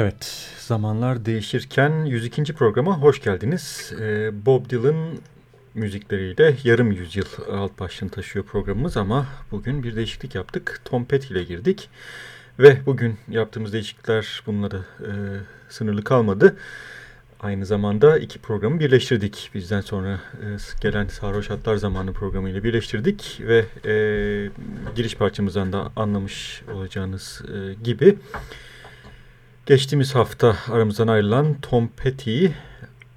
Evet, zamanlar değişirken 102. programa hoş geldiniz. Ee, Bob Dylan müzikleriyle yarım yüzyıl alt başlığını taşıyor programımız ama bugün bir değişiklik yaptık. Tom Petty ile girdik ve bugün yaptığımız değişiklikler bunlara e, sınırlı kalmadı. Aynı zamanda iki programı birleştirdik. Bizden sonra e, gelen Sarhoş Hatlar Zamanı programıyla birleştirdik ve e, giriş parçamızdan da anlamış olacağınız e, gibi geçtiğimiz hafta aramızdan ayrılan Tom Petty'yi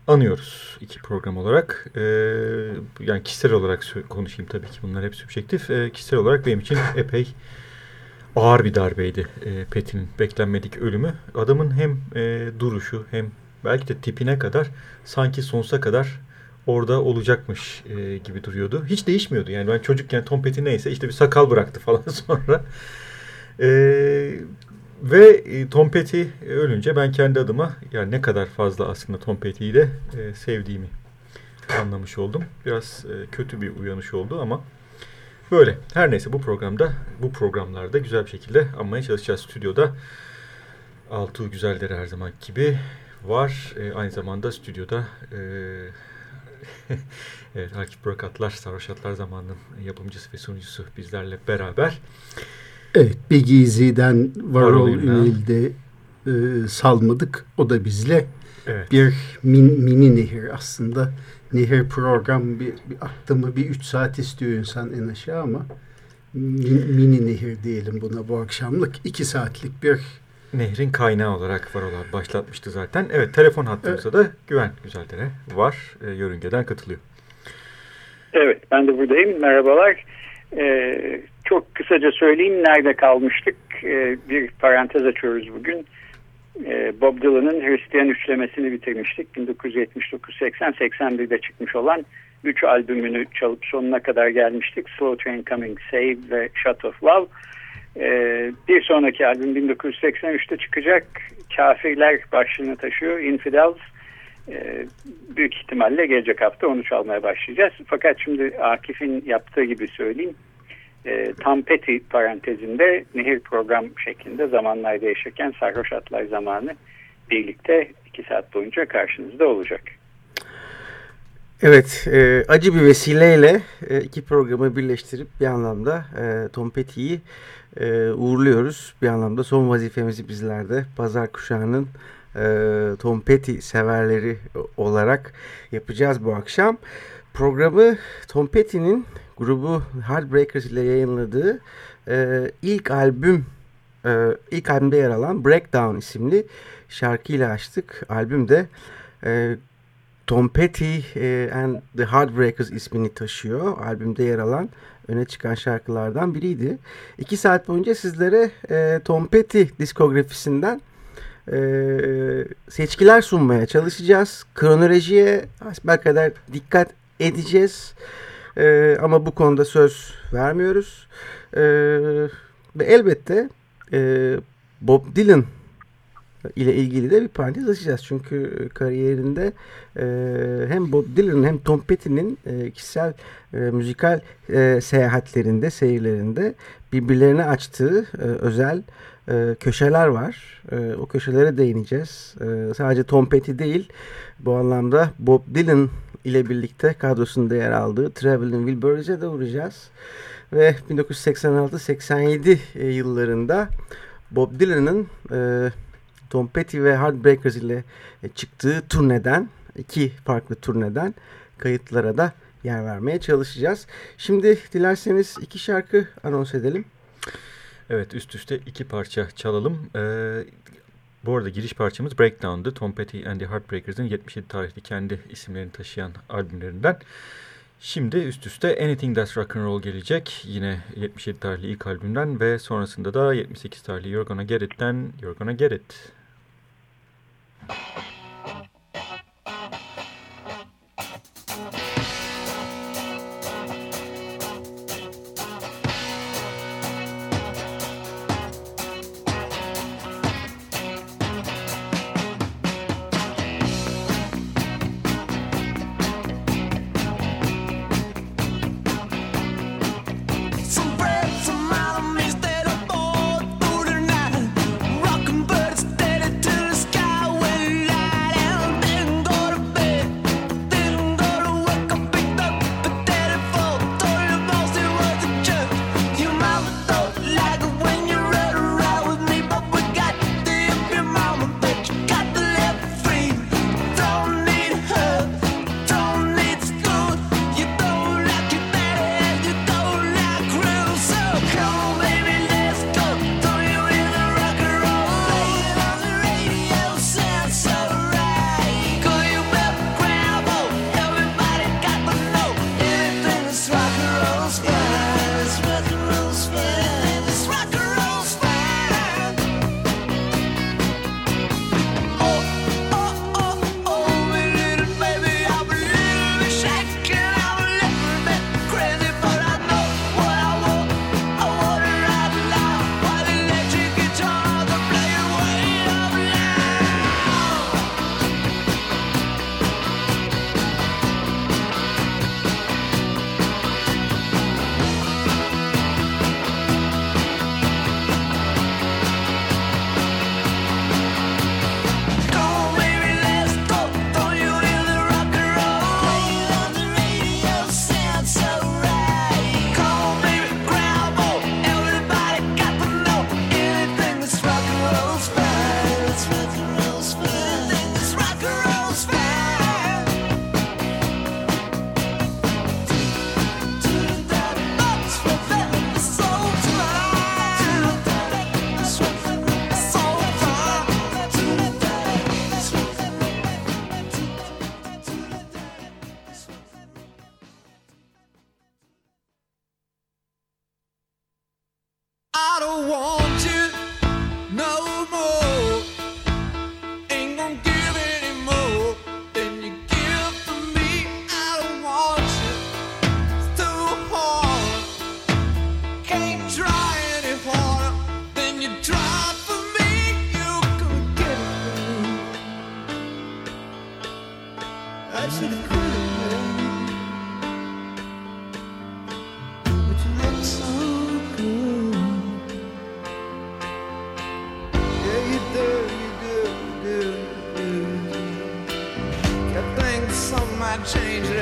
anıyoruz iki program olarak. E, yani kişisel olarak konuşayım tabii ki bunlar hep subjektif. E, kişisel olarak benim için epey ağır bir darbeydi e, Petty'nin beklenmedik ölümü. Adamın hem e, duruşu hem belki de tipine kadar sanki sonsuza kadar orada olacakmış e, gibi duruyordu. Hiç değişmiyordu. Yani ben çocukken Tom Petty neyse işte bir sakal bıraktı falan sonra. E, ve e, Tom Petty ölünce ben kendi adıma yani ne kadar fazla aslında Tom Petty'yi de e, sevdiğimi anlamış oldum. Biraz e, kötü bir uyanış oldu ama Böyle. Her neyse bu programda, bu programlarda güzel bir şekilde anmaya çalışacağız. Stüdyoda Altuğ Güzelleri her zaman gibi var. E, aynı zamanda stüdyoda e, evet, Akif Burakatlar, Sarhoş Atlar zamanının yapımcısı ve sunucusu bizlerle beraber. Evet, Begizi'den Varol Ünil'de e, salmadık. O da bizle evet. bir min, mini nehir aslında. Nehir program bir, bir aktı mı bir üç saat istiyor insan en aşağı ama min, mini nehir diyelim buna bu akşamlık. iki saatlik bir Nehrin kaynağı olarak Varol abi başlatmıştı zaten. Evet telefon hattımızda evet. da Güven Güzeldere var. E, yörüngeden katılıyor. Evet ben de buradayım. Merhabalar. Ee, çok kısaca söyleyeyim nerede kalmıştık. Ee, bir parantez açıyoruz bugün. Ee, Bob Dylan'ın Hristiyan üçlemesini bitirmiştik. 1979-80-81'de çıkmış olan 3 albümünü çalıp sonuna kadar gelmiştik. Slow Train Coming, Save ve Shot of Love. Ee, bir sonraki albüm 1983'te çıkacak. Kafirler başlığını taşıyor. Infidels. Ee, büyük ihtimalle gelecek hafta onu çalmaya başlayacağız. Fakat şimdi Akif'in yaptığı gibi söyleyeyim. E, Tom Petty parantezinde nehir program şeklinde zamanlar değişirken sarhoş atlar zamanı birlikte iki saat boyunca karşınızda olacak. Evet, e, acı bir vesileyle e, iki programı birleştirip bir anlamda e, Tom Petty'yi e, uğurluyoruz. Bir anlamda son vazifemizi bizlerde pazar kuşağının Tom Petty severleri olarak yapacağız bu akşam. Programı Tom Petty'nin grubu Heartbreakers ile yayınladığı e, ilk albüm e, ilk albümde yer alan Breakdown isimli şarkıyla açtık. Albümde e, Tom Petty e, and the Heartbreakers ismini taşıyor. Albümde yer alan öne çıkan şarkılardan biriydi. İki saat boyunca sizlere e, Tom Petty diskografisinden e, seçkiler sunmaya çalışacağız. Kronolojiye kadar dikkat edeceğiz. E, ama bu konuda söz vermiyoruz. E, ve elbette e, Bob Dylan ile ilgili de bir parantez açacağız. Çünkü kariyerinde e, hem Bob Dylan hem Tom Petty'nin e, kişisel e, müzikal e, seyahatlerinde, seyirlerinde birbirlerine açtığı e, özel e, köşeler var. E, o köşelere değineceğiz. E, sadece Tom Petty değil, bu anlamda Bob Dylan ile birlikte kadrosunda yer aldığı Traveling Wilburys'e de uğrayacağız. Ve 1986-87 e, yıllarında Bob Dylan'ın e, Tom Petty ve Heartbreakers ile e, çıktığı turneden, iki farklı turneden kayıtlara da yer vermeye çalışacağız. Şimdi dilerseniz iki şarkı anons edelim. Evet üst üste iki parça çalalım. Ee, bu arada giriş parçamız Breakdown'dı. Tom Petty and the Heartbreakers'ın 77 tarihli kendi isimlerini taşıyan albümlerinden. Şimdi üst üste Anything That's Rock and Roll gelecek. Yine 77 tarihli ilk albümden ve sonrasında da 78 tarihli You're Gonna Get It'ten You're Gonna Get It.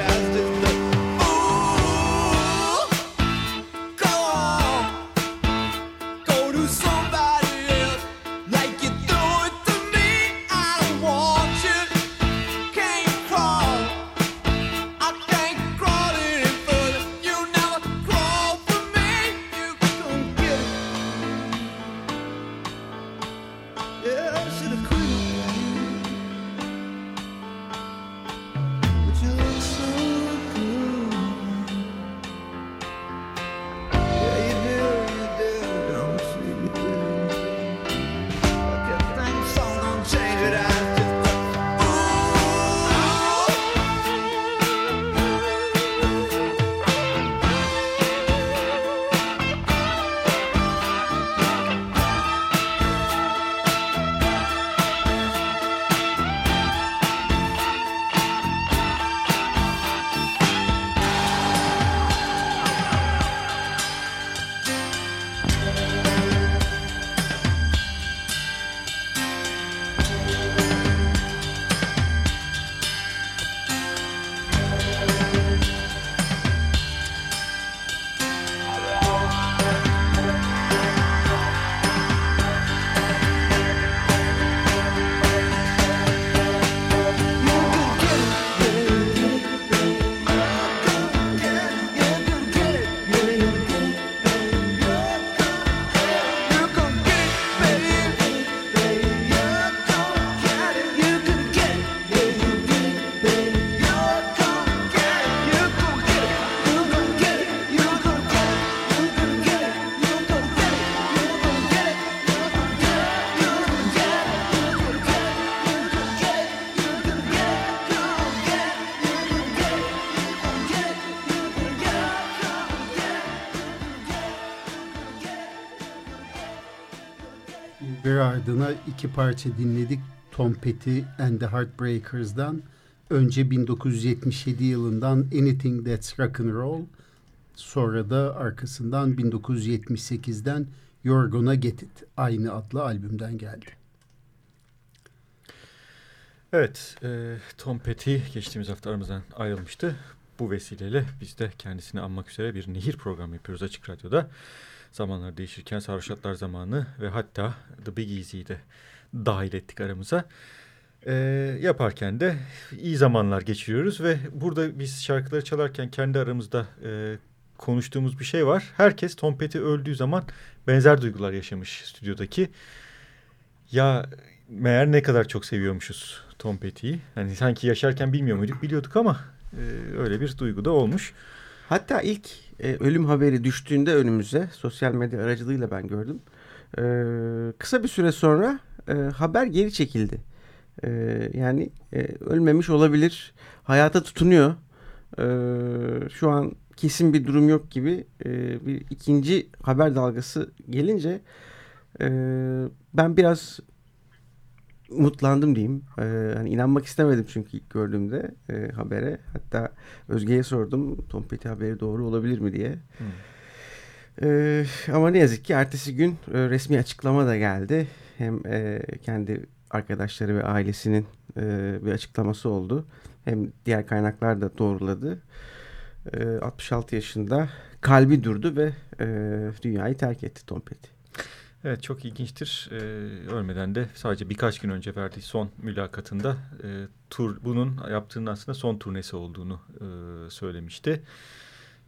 chest. Ardına iki parça dinledik. Tom Petty and the Heartbreakers'dan önce 1977 yılından Anything That's Rock and Roll sonra da arkasından 1978'den You're Gonna Get It aynı adlı albümden geldi. Evet, e, Tom Petty geçtiğimiz hafta aramızdan ayrılmıştı. Bu vesileyle biz de kendisini anmak üzere bir nehir programı yapıyoruz Açık Radyo'da. Zamanlar değişirken Sarhoşatlar Zamanı ve hatta The Big Easy'yi de dahil ettik aramıza. E, yaparken de iyi zamanlar geçiriyoruz ve burada biz şarkıları çalarken kendi aramızda e, konuştuğumuz bir şey var. Herkes Tom Petty öldüğü zaman benzer duygular yaşamış stüdyodaki. Ya meğer ne kadar çok seviyormuşuz Tom Petty'yi. Hani sanki yaşarken bilmiyor muyduk biliyorduk ama e, öyle bir duygu da olmuş. Hatta ilk e, ölüm haberi düştüğünde önümüze sosyal medya aracılığıyla ben gördüm. E, kısa bir süre sonra e, haber geri çekildi. E, yani e, ölmemiş olabilir, hayata tutunuyor. E, şu an kesin bir durum yok gibi e, bir ikinci haber dalgası gelince e, ben biraz mutlandım diyeyim. Ee, hani inanmak istemedim çünkü ilk gördüğümde e, habere. Hatta Özge'ye sordum Tom Petty haberi doğru olabilir mi diye. Hmm. Ee, ama ne yazık ki ertesi gün e, resmi açıklama da geldi. Hem e, kendi arkadaşları ve ailesinin e, bir açıklaması oldu. Hem diğer kaynaklar da doğruladı. E, 66 yaşında kalbi durdu ve e, dünyayı terk etti Tom Petty. Evet çok ilginçtir. Ee, ölmeden de sadece birkaç gün önce verdiği son mülakatında e, tur bunun yaptığının aslında son turnesi olduğunu e, söylemişti.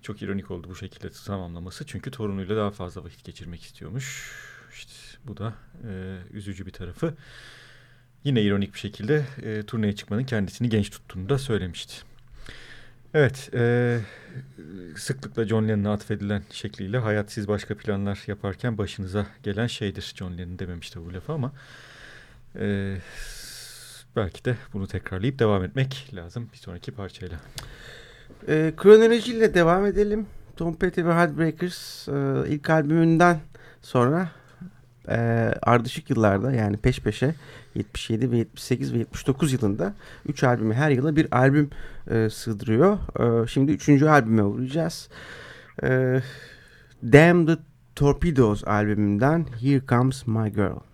Çok ironik oldu bu şekilde tamamlaması. Çünkü torunuyla daha fazla vakit geçirmek istiyormuş. İşte bu da e, üzücü bir tarafı. Yine ironik bir şekilde e, turneye çıkmanın kendisini genç tuttuğunu da söylemişti. Evet, e, sıklıkla John Lennon'a atfedilen şekliyle hayatsiz başka planlar yaparken başınıza gelen şeydir. John Lennon dememişti bu lafı ama e, belki de bunu tekrarlayıp devam etmek lazım bir sonraki parçayla. E, kronolojiyle devam edelim. Tom Petty ve Heartbreakers e, ilk albümünden sonra e, ardışık yıllarda yani peş peşe 77 ve 78 ve 79 yılında 3 albümü her yıla bir albüm e, sığdırıyor. E, şimdi 3. albüme uğrayacağız. E, Damn the Torpedoes albümünden Here Comes My Girl.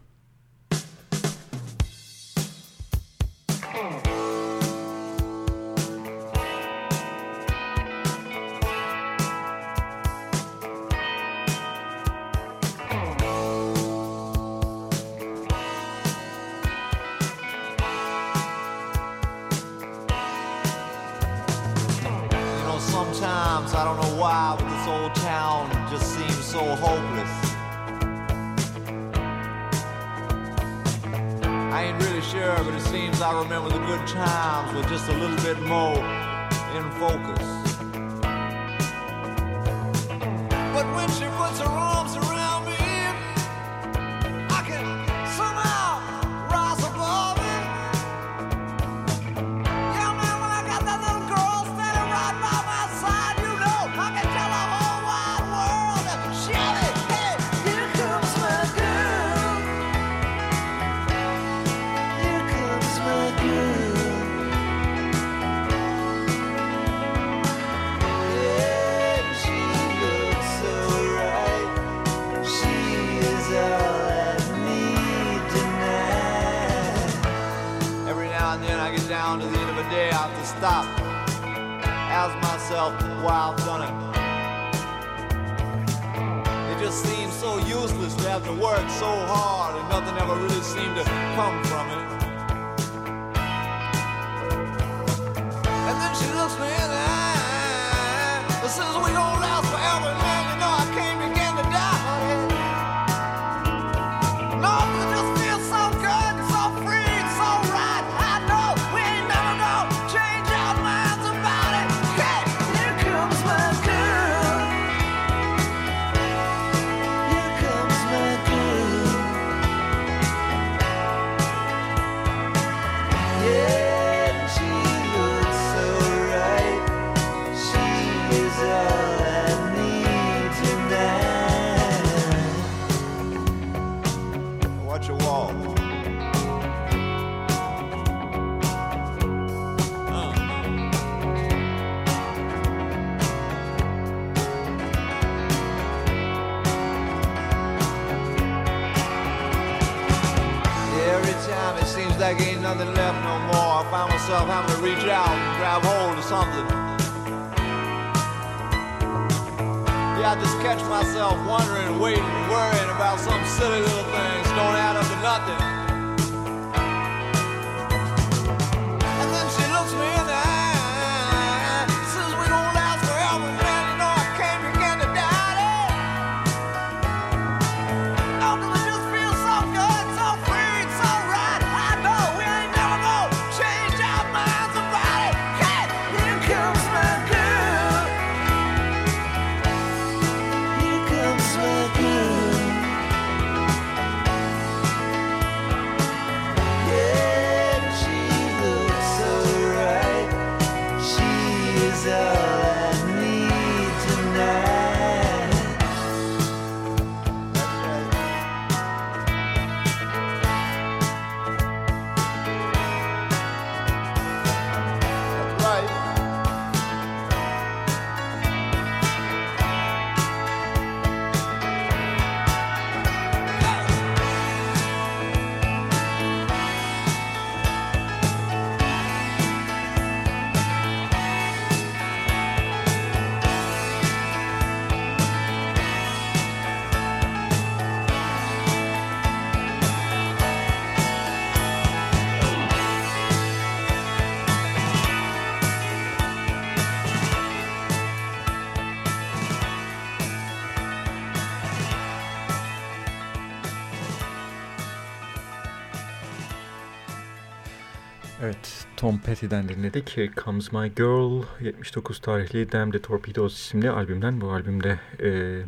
Tom Petty'den dinledik. Here Comes My Girl 79 tarihli Damn the Torpedoes isimli albümden. Bu albümde e,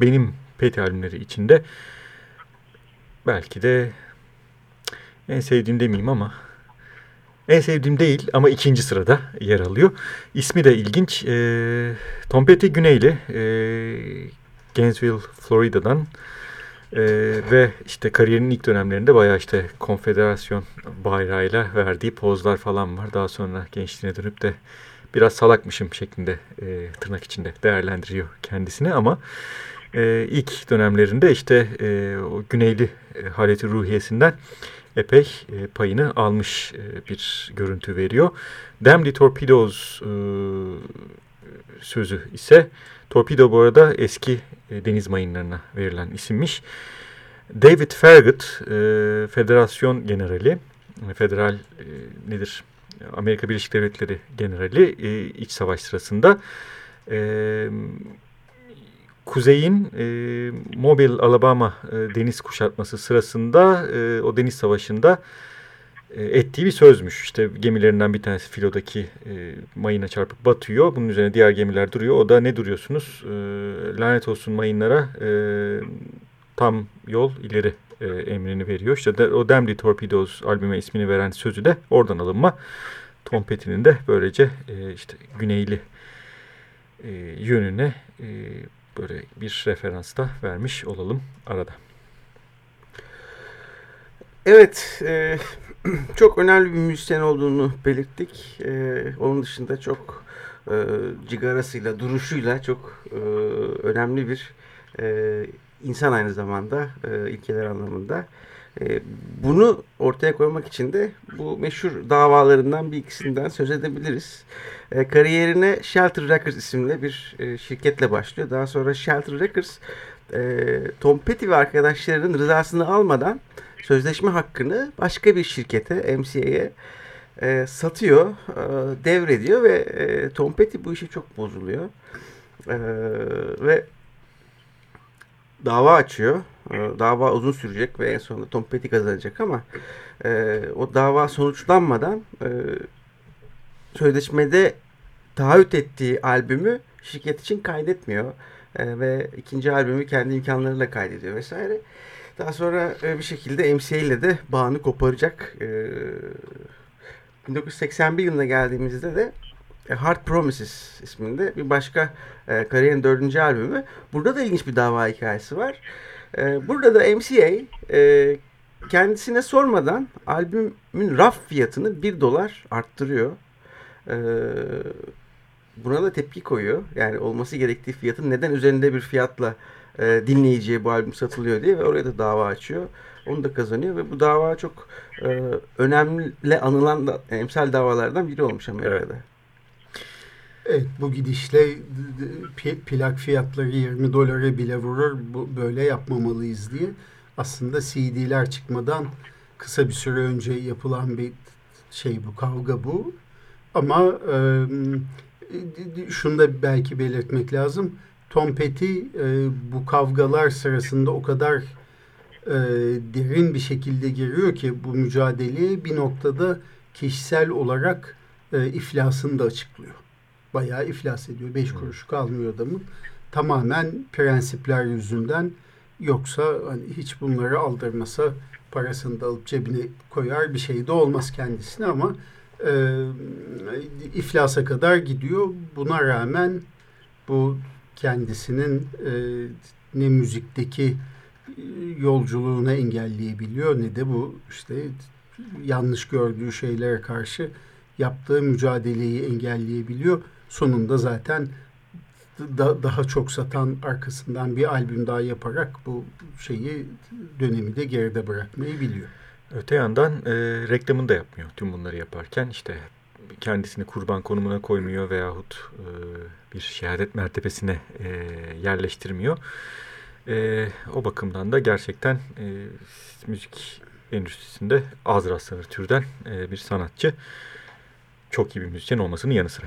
benim Petty albümleri içinde belki de en sevdiğim demeyeyim ama En sevdiğim değil ama ikinci sırada yer alıyor. İsmi de ilginç. E, Tom Petty Güneyli. E, Gainesville, Florida'dan. E, ve işte kariyerinin ilk dönemlerinde bayağı işte konfederasyon bayrağıyla verdiği pozlar falan var. Daha sonra gençliğine dönüp de biraz salakmışım şeklinde e, tırnak içinde değerlendiriyor kendisini ama e, ilk dönemlerinde işte e, o güneyli e, haleti ruhiyesinden epey e, payını almış e, bir görüntü veriyor. Damn the Torpedoes e, sözü ise Torpedo bu arada eski e, deniz mayınlarına verilen isimmiş. David Farragut, e, federasyon generali, federal e, nedir? Amerika Birleşik Devletleri generali e, iç savaş sırasında e, Kuzey'in e, Mobile, Alabama e, deniz kuşatması sırasında e, o deniz savaşında e, ettiği bir sözmüş. İşte gemilerinden bir tanesi filodaki e, mayına çarpıp batıyor. Bunun üzerine diğer gemiler duruyor. O da ne duruyorsunuz? E, lanet olsun mayınlara e, tam yol ileri e, emrini veriyor. İşte de, o Damn the Torpedoes albüme ismini veren sözü de oradan alınma. Tom Petty'nin de böylece e, işte güneyli e, yönüne e, böyle bir referans da vermiş olalım arada. Evet, e, çok önemli bir müzisyen olduğunu belirttik. E, onun dışında çok e, cigarasıyla, duruşuyla çok e, önemli bir e, insan aynı zamanda e, ilkeler anlamında. E, bunu ortaya koymak için de bu meşhur davalarından bir ikisinden söz edebiliriz. E, kariyerine Shelter Records isimli bir e, şirketle başlıyor. Daha sonra Shelter Records e, Tom Petty ve arkadaşlarının rızasını almadan sözleşme hakkını başka bir şirkete, MCA'ye e, satıyor, e, devrediyor ve e, Tom Petty bu işe çok bozuluyor. E, ve dava açıyor. E, dava uzun sürecek ve en sonunda Tom Petty kazanacak ama e, o dava sonuçlanmadan e, sözleşmede taahhüt ettiği albümü şirket için kaydetmiyor. E, ve ikinci albümü kendi imkanlarıyla kaydediyor vesaire. Daha sonra e, bir şekilde MCA ile de bağını koparacak. E, 1981 yılına geldiğimizde de Hard Promises isminde bir başka e, kariyerin dördüncü albümü. Burada da ilginç bir dava hikayesi var. E, burada da MCA e, kendisine sormadan albümün raf fiyatını bir dolar arttırıyor. E, buna da tepki koyuyor. Yani olması gerektiği fiyatın neden üzerinde bir fiyatla e, dinleyiciye bu albüm satılıyor diye ve oraya da dava açıyor. Onu da kazanıyor ve bu dava çok e, önemli anılan da, emsal davalardan biri olmuş Amerika'da. Evet. Evet bu gidişle plak fiyatları 20 dolara bile vurur. Bu, böyle yapmamalıyız diye. Aslında CD'ler çıkmadan kısa bir süre önce yapılan bir şey bu kavga bu. Ama e, şunu da belki belirtmek lazım. Tom Petty e, bu kavgalar sırasında o kadar e, derin bir şekilde giriyor ki bu mücadeleye bir noktada kişisel olarak e, iflasını da açıklıyor bayağı iflas ediyor. Beş kuruş kalmıyor adamın. Tamamen prensipler yüzünden yoksa hani hiç bunları aldırmasa parasını da alıp cebine koyar bir şey de olmaz kendisine ama e, iflasa kadar gidiyor. Buna rağmen bu kendisinin e, ne müzikteki yolculuğunu engelleyebiliyor ne de bu işte yanlış gördüğü şeylere karşı yaptığı mücadeleyi engelleyebiliyor sonunda zaten da, daha çok satan arkasından bir albüm daha yaparak bu şeyi dönemi de geride bırakmayı biliyor. Öte yandan e, reklamını da yapmıyor tüm bunları yaparken işte kendisini kurban konumuna koymuyor veyahut e, bir şehadet mertebesine e, yerleştirmiyor. E, o bakımdan da gerçekten e, müzik endüstrisinde az rastlanır türden e, bir sanatçı. Çok iyi bir müzisyen olmasının yanı sıra.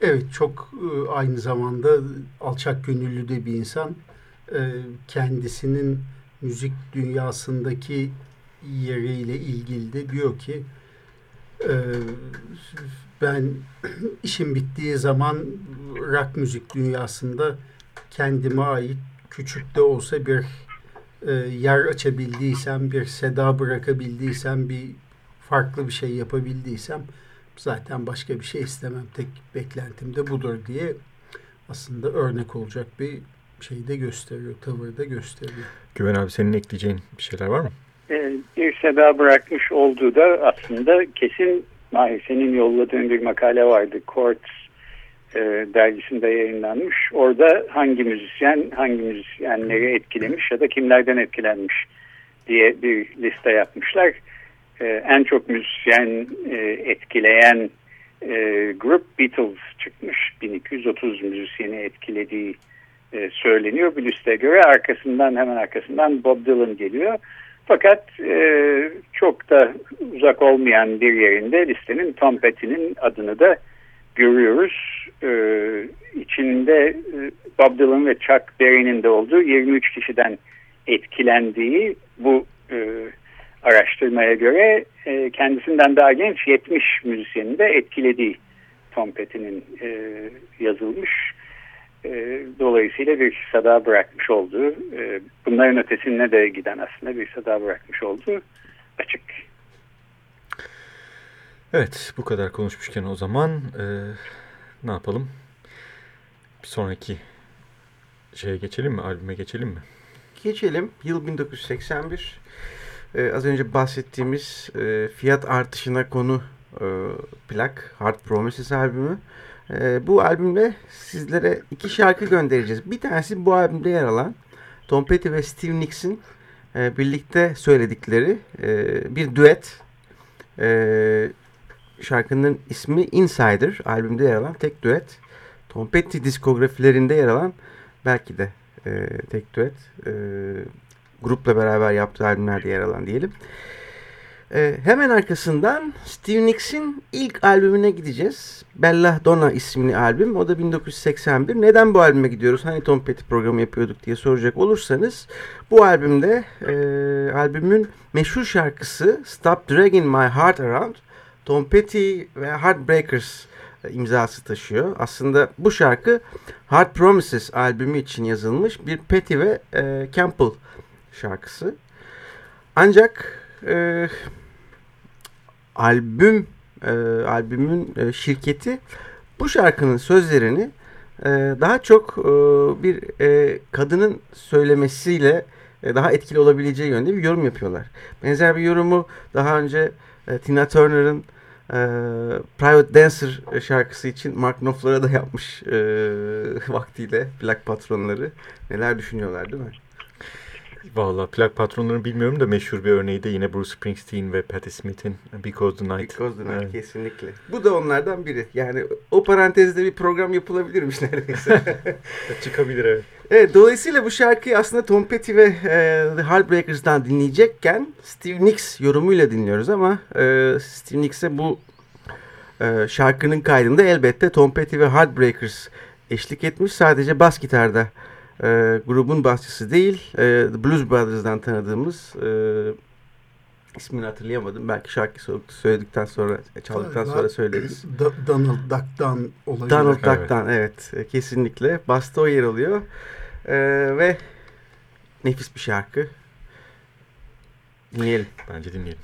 Evet çok e, aynı zamanda alçak gönüllü de bir insan. E, kendisinin müzik dünyasındaki yeriyle ilgili de diyor ki e, ben işim bittiği zaman rock müzik dünyasında kendime ait küçük de olsa bir yer açabildiysem, bir seda bırakabildiysem, bir farklı bir şey yapabildiysem zaten başka bir şey istemem. Tek beklentim de budur diye aslında örnek olacak bir şey de gösteriyor, tavır da gösteriyor. Güven abi senin ekleyeceğin bir şeyler var mı? Ee, bir seda bırakmış olduğu da aslında kesin Mahir senin yolladığın bir makale vardı. Quartz e, dergisinde yayınlanmış. Orada hangi müzisyen hangi müzisyenleri etkilemiş ya da kimlerden etkilenmiş diye bir liste yapmışlar. E, en çok müzisyen e, etkileyen e, grup Beatles çıkmış. 1230 müzisyeni etkilediği e, söyleniyor bu listeye göre. Arkasından hemen arkasından Bob Dylan geliyor. Fakat e, çok da uzak olmayan bir yerinde listenin Tom Petty'nin adını da görüyoruz. E, içinde e, Bob Dylan ve Chuck Berry'nin de olduğu 23 kişiden etkilendiği bu e, araştırmaya göre e, kendisinden daha genç 70 müzisyenin de etkilediği Tom Petty'nin e, yazılmış. E, dolayısıyla bir sada bırakmış olduğu, e, bunların ötesine de giden aslında bir sada bırakmış olduğu açık. Evet, bu kadar konuşmuşken o zaman e, ne yapalım? Bir sonraki şeye geçelim mi? Albüme geçelim mi? Geçelim. Yıl 1981. Ee, az önce bahsettiğimiz e, fiyat artışına konu e, plak Hard Promises albümü. E, bu albümde sizlere iki şarkı göndereceğiz. Bir tanesi bu albümde yer alan Tom Petty ve Steve Nicks'in e, birlikte söyledikleri e, bir düet. E, şarkının ismi Insider. Albümde yer alan tek düet. Tom Petty diskografilerinde yer alan belki de e, tek düet. E, grupla beraber yaptığı albümlerde yer alan diyelim. Ee, hemen arkasından Steve Nicks'in ilk albümüne gideceğiz. Bella Donna isimli albüm. O da 1981. Neden bu albüme gidiyoruz? Hani Tom Petty programı yapıyorduk diye soracak olursanız. Bu albümde e, albümün meşhur şarkısı Stop Dragging My Heart Around Tom Petty ve Heartbreakers imzası taşıyor. Aslında bu şarkı Hard Promises albümü için yazılmış bir Petty ve e, Campbell şarkısı. Ancak e, albüm e, albümün e, şirketi bu şarkının sözlerini e, daha çok e, bir e, kadının söylemesiyle e, daha etkili olabileceği yönde bir yorum yapıyorlar. Benzer bir yorumu daha önce e, Tina Turner'ın e, Private Dancer şarkısı için Mark Knopfler'a da yapmış e, vaktiyle plak patronları. Neler düşünüyorlar değil mi? Valla plak patronlarını bilmiyorum da meşhur bir örneği de yine Bruce Springsteen ve Patti Smith'in Because the Night. Because the Night evet. kesinlikle. Bu da onlardan biri. Yani o parantezde bir program yapılabilirmiş neredeyse. Çıkabilir evet. Evet dolayısıyla bu şarkıyı aslında Tom Petty ve e, The Heartbreakers'dan dinleyecekken Steve Nicks yorumuyla dinliyoruz ama e, Steve Nicks'e bu e, şarkının kaydında elbette Tom Petty ve Heartbreakers eşlik etmiş. Sadece bas gitarda e, grubun basçısı değil, e, The Blues Brothers'dan tanıdığımız e, ismini hatırlayamadım. Belki şarkı söyledikten sonra, çaldıktan sonra söyleriz. Donald Duck'tan olabilir. Donald Duck'tan evet. evet kesinlikle. Basta o yer alıyor. E, ve nefis bir şarkı. Dinleyelim. Bence dinleyelim.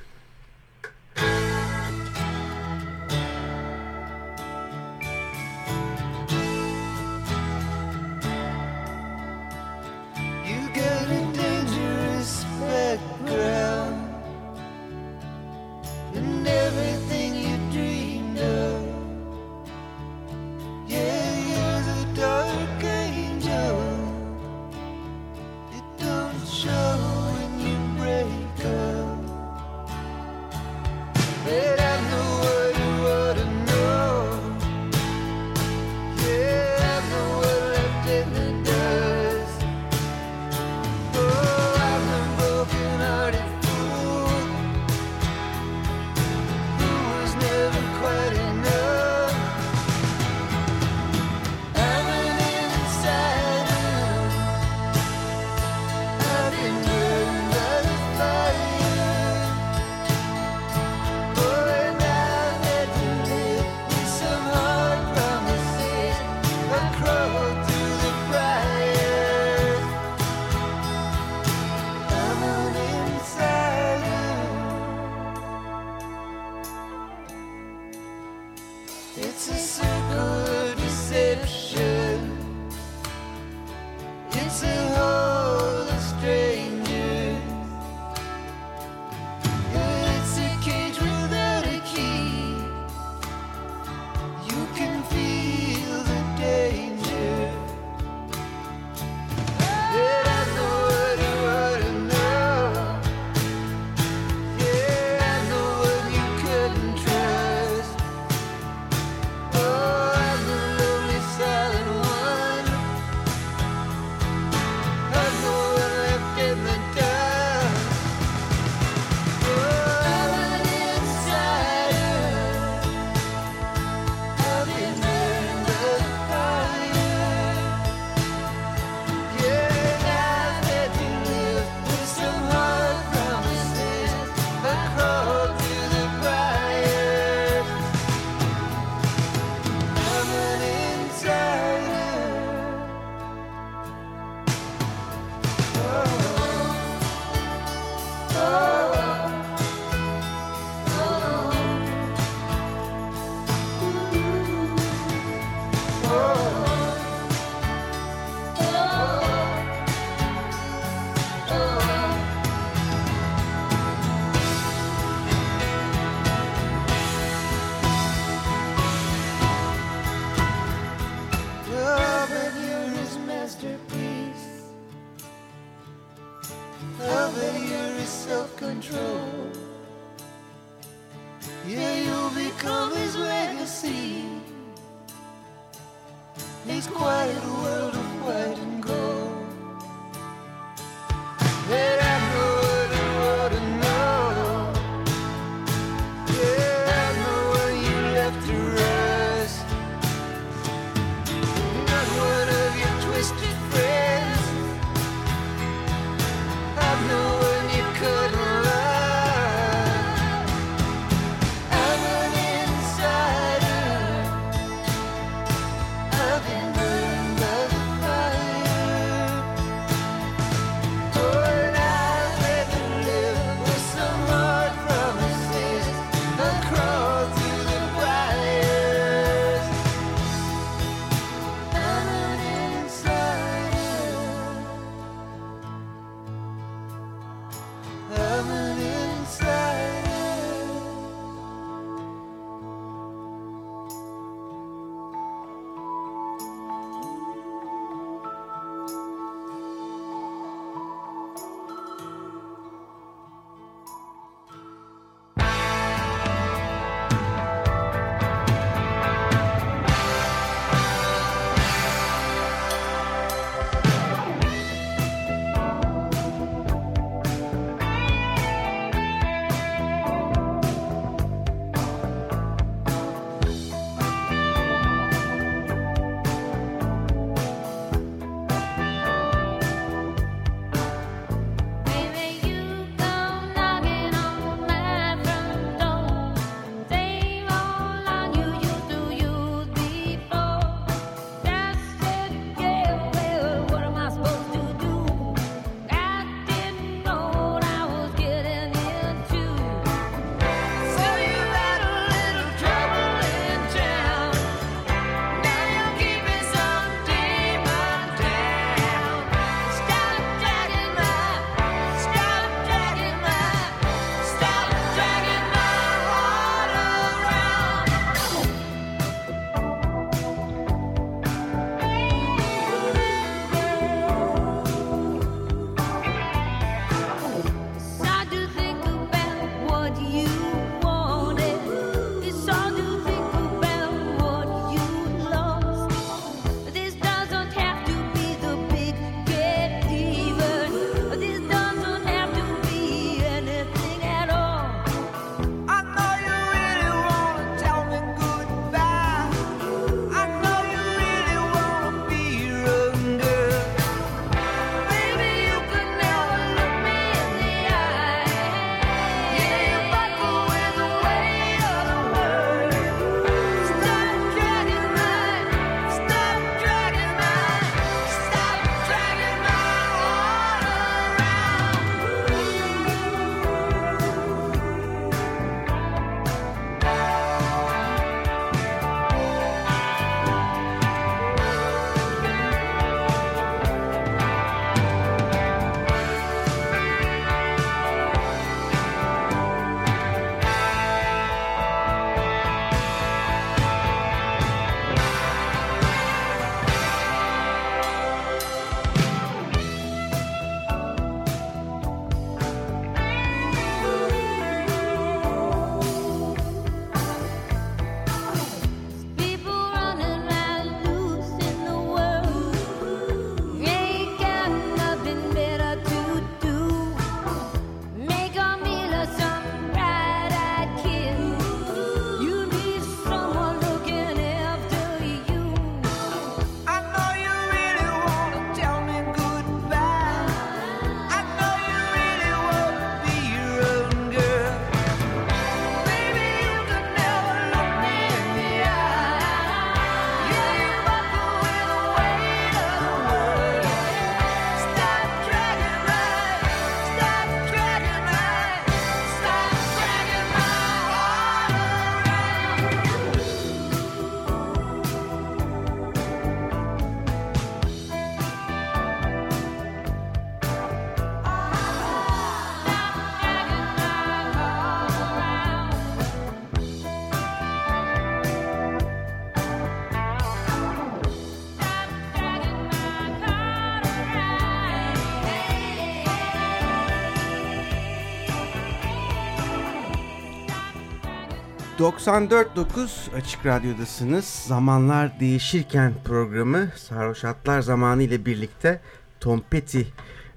94.9 Açık Radyo'dasınız. Zamanlar Değişirken programı Sarhoş Atlar zamanı ile birlikte Tom Petty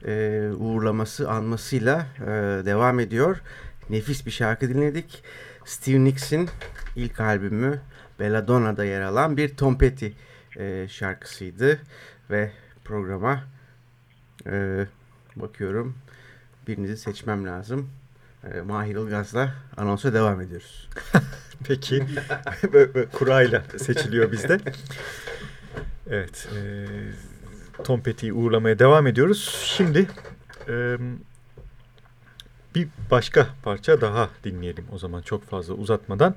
e, uğurlaması anmasıyla e, devam ediyor. Nefis bir şarkı dinledik. Steve Nicks'in ilk albümü Belladonna'da yer alan bir Tom Petty e, şarkısıydı. Ve programa e, bakıyorum birinizi seçmem lazım. E, Mahir Ilgaz'la anonsa devam ediyoruz. Peki. böyle, böyle kurayla seçiliyor bizde. Evet. E, Tom Petty'yi uğurlamaya devam ediyoruz. Şimdi e, bir başka parça daha dinleyelim o zaman çok fazla uzatmadan.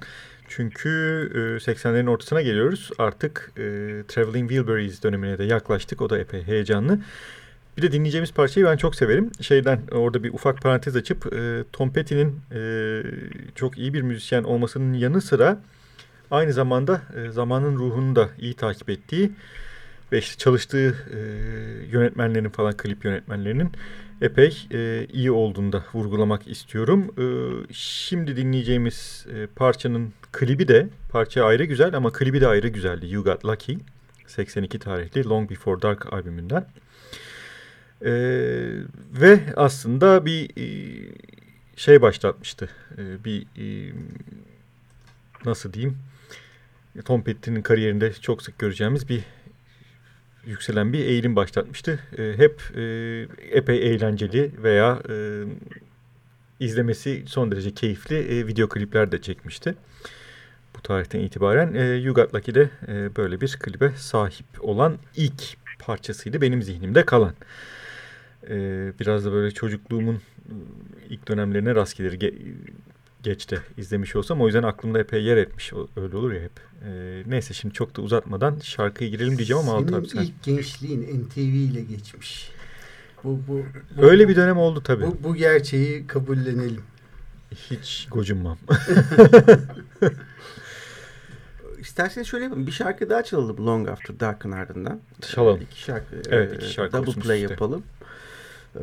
Çünkü e, 80'lerin ortasına geliyoruz. Artık e, Traveling Wilburys dönemine de yaklaştık. O da epey heyecanlı. Bir de dinleyeceğimiz parçayı ben çok severim. Şeyden orada bir ufak parantez açıp e, Tom Petty'nin e, çok iyi bir müzisyen olmasının yanı sıra aynı zamanda e, zamanın ruhunu da iyi takip ettiği ve işte çalıştığı e, yönetmenlerin falan klip yönetmenlerinin epey e, iyi olduğunu da vurgulamak istiyorum. E, şimdi dinleyeceğimiz e, parçanın klibi de parça ayrı güzel ama klibi de ayrı güzeldi. You Got Lucky 82 tarihli Long Before Dark albümünden. E, ve aslında bir e, şey başlatmıştı. E, bir e, nasıl diyeyim? Tom Petty'nin kariyerinde çok sık göreceğimiz bir yükselen bir eğilim başlatmıştı. E, hep e, epey eğlenceli veya e, izlemesi son derece keyifli e, video klipler de çekmişti. Bu tarihten itibaren e, You Got Lucky'de e, böyle bir klibe sahip olan ilk parçasıydı benim zihnimde kalan. E, biraz da böyle çocukluğumun ilk dönemlerine rast gelir ge geçte izlemiş olsam o yüzden aklımda epey yer etmiş. Öyle olur ya hep. E, neyse şimdi çok da uzatmadan şarkıya girelim diyeceğim ama Senin Altı abi sen. ilk gençliğin NTV ile geçmiş. Bu, bu, bu, Öyle bir dönem oldu tabii. Bu, bu gerçeği kabullenelim. Hiç gocunmam. İsterseniz şöyle yapalım. Bir şarkı daha çalalım Long After Dark'ın ardından. Çalalım. İki şarkı. Evet, e, iki şarkı Double play üstte. yapalım. Ee,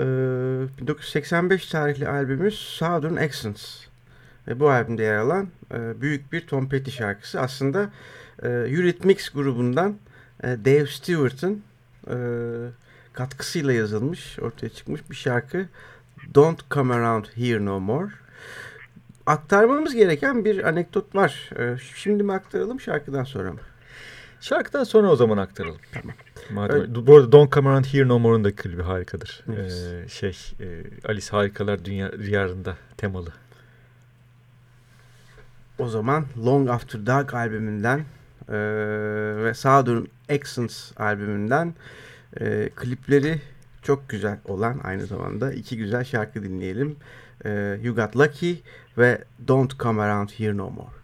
1985 tarihli albümümüz Southern Accents. Ve bu albümde yer alan e, büyük bir Tom Petty şarkısı. Aslında e, Eurythmics grubundan e, Dave Stewart'ın katkısıyla yazılmış, ortaya çıkmış bir şarkı. Don't Come Around Here No More. Aktarmamız gereken bir anekdot var. Şimdi mi aktaralım şarkıdan sonra mı? Şarkıdan sonra o zaman aktaralım. Tamam. Madem, bu arada Don't Come Around Here No More'un da klibi harikadır. Evet. Ee, şey, e, Alice Harikalar Dünya, Diyarında temalı. O zaman Long After Dark albümünden e, ve Southern Accents albümünden e, klipleri çok güzel olan aynı zamanda iki güzel şarkı dinleyelim. E, you Got Lucky ve Don't Come Around Here No More.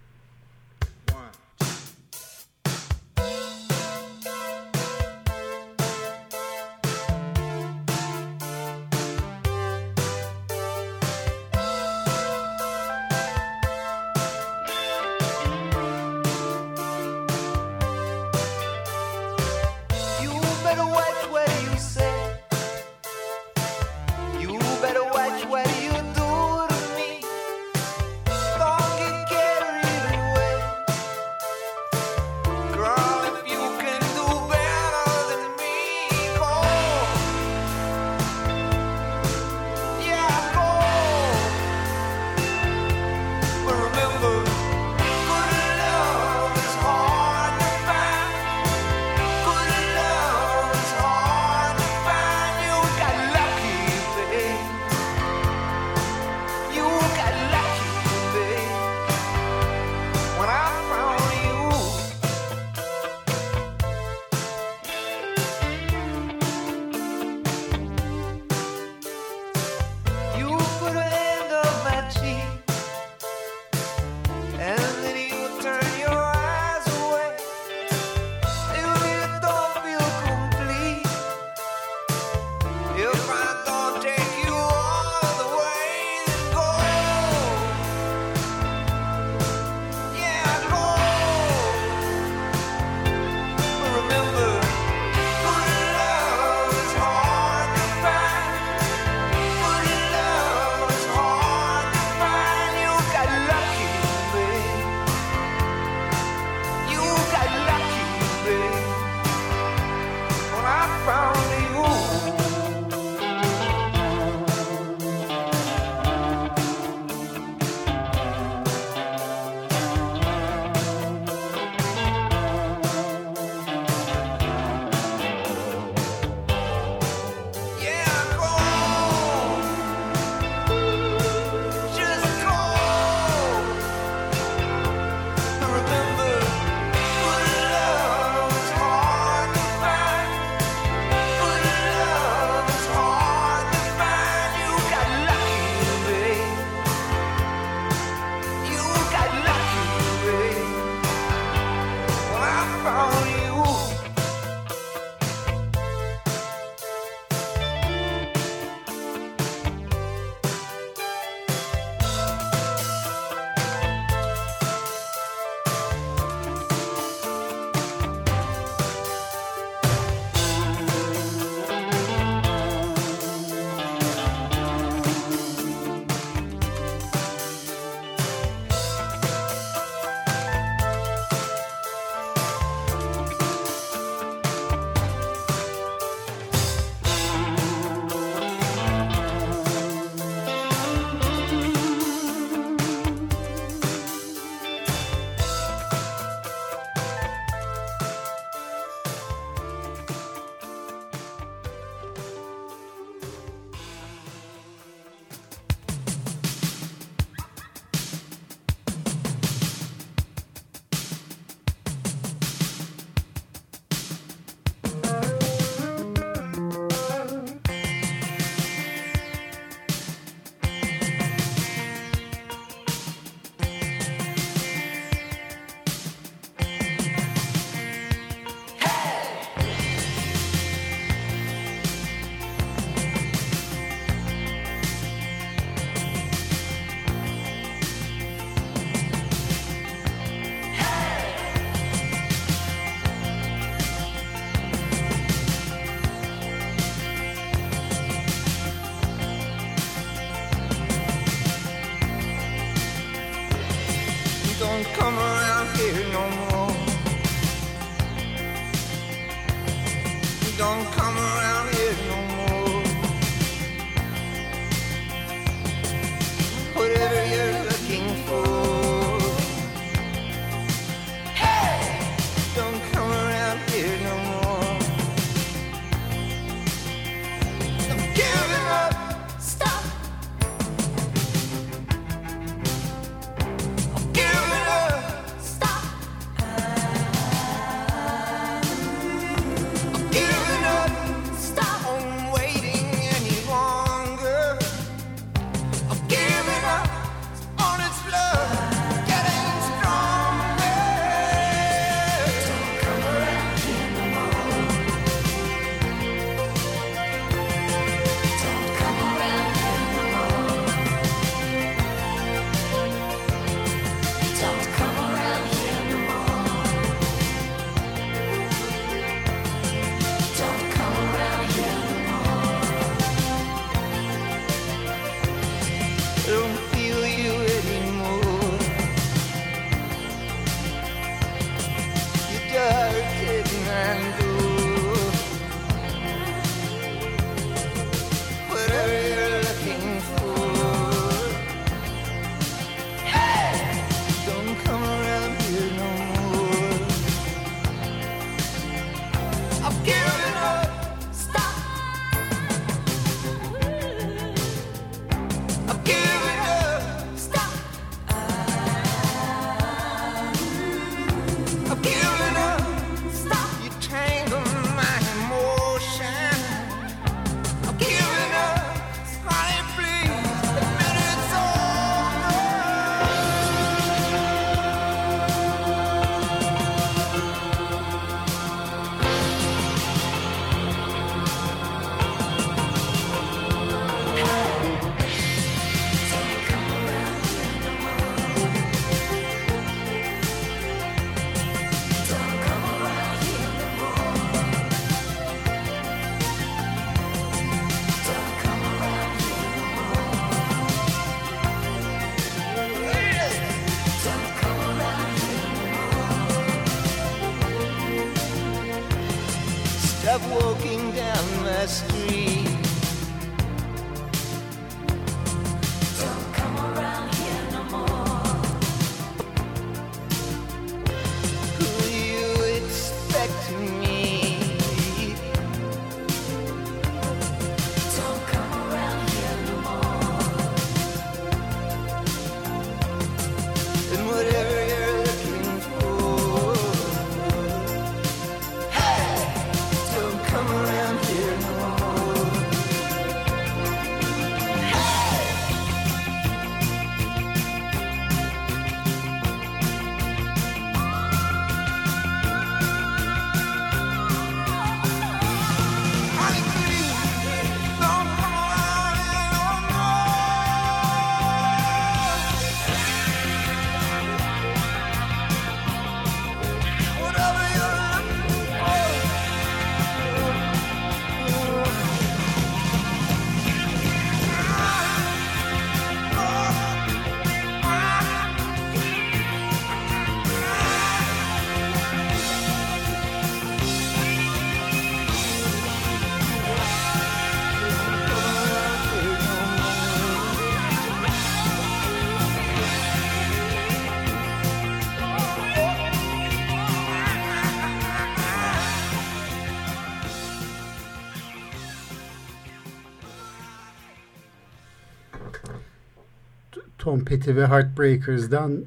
Tom Petty ve Heartbreakers'dan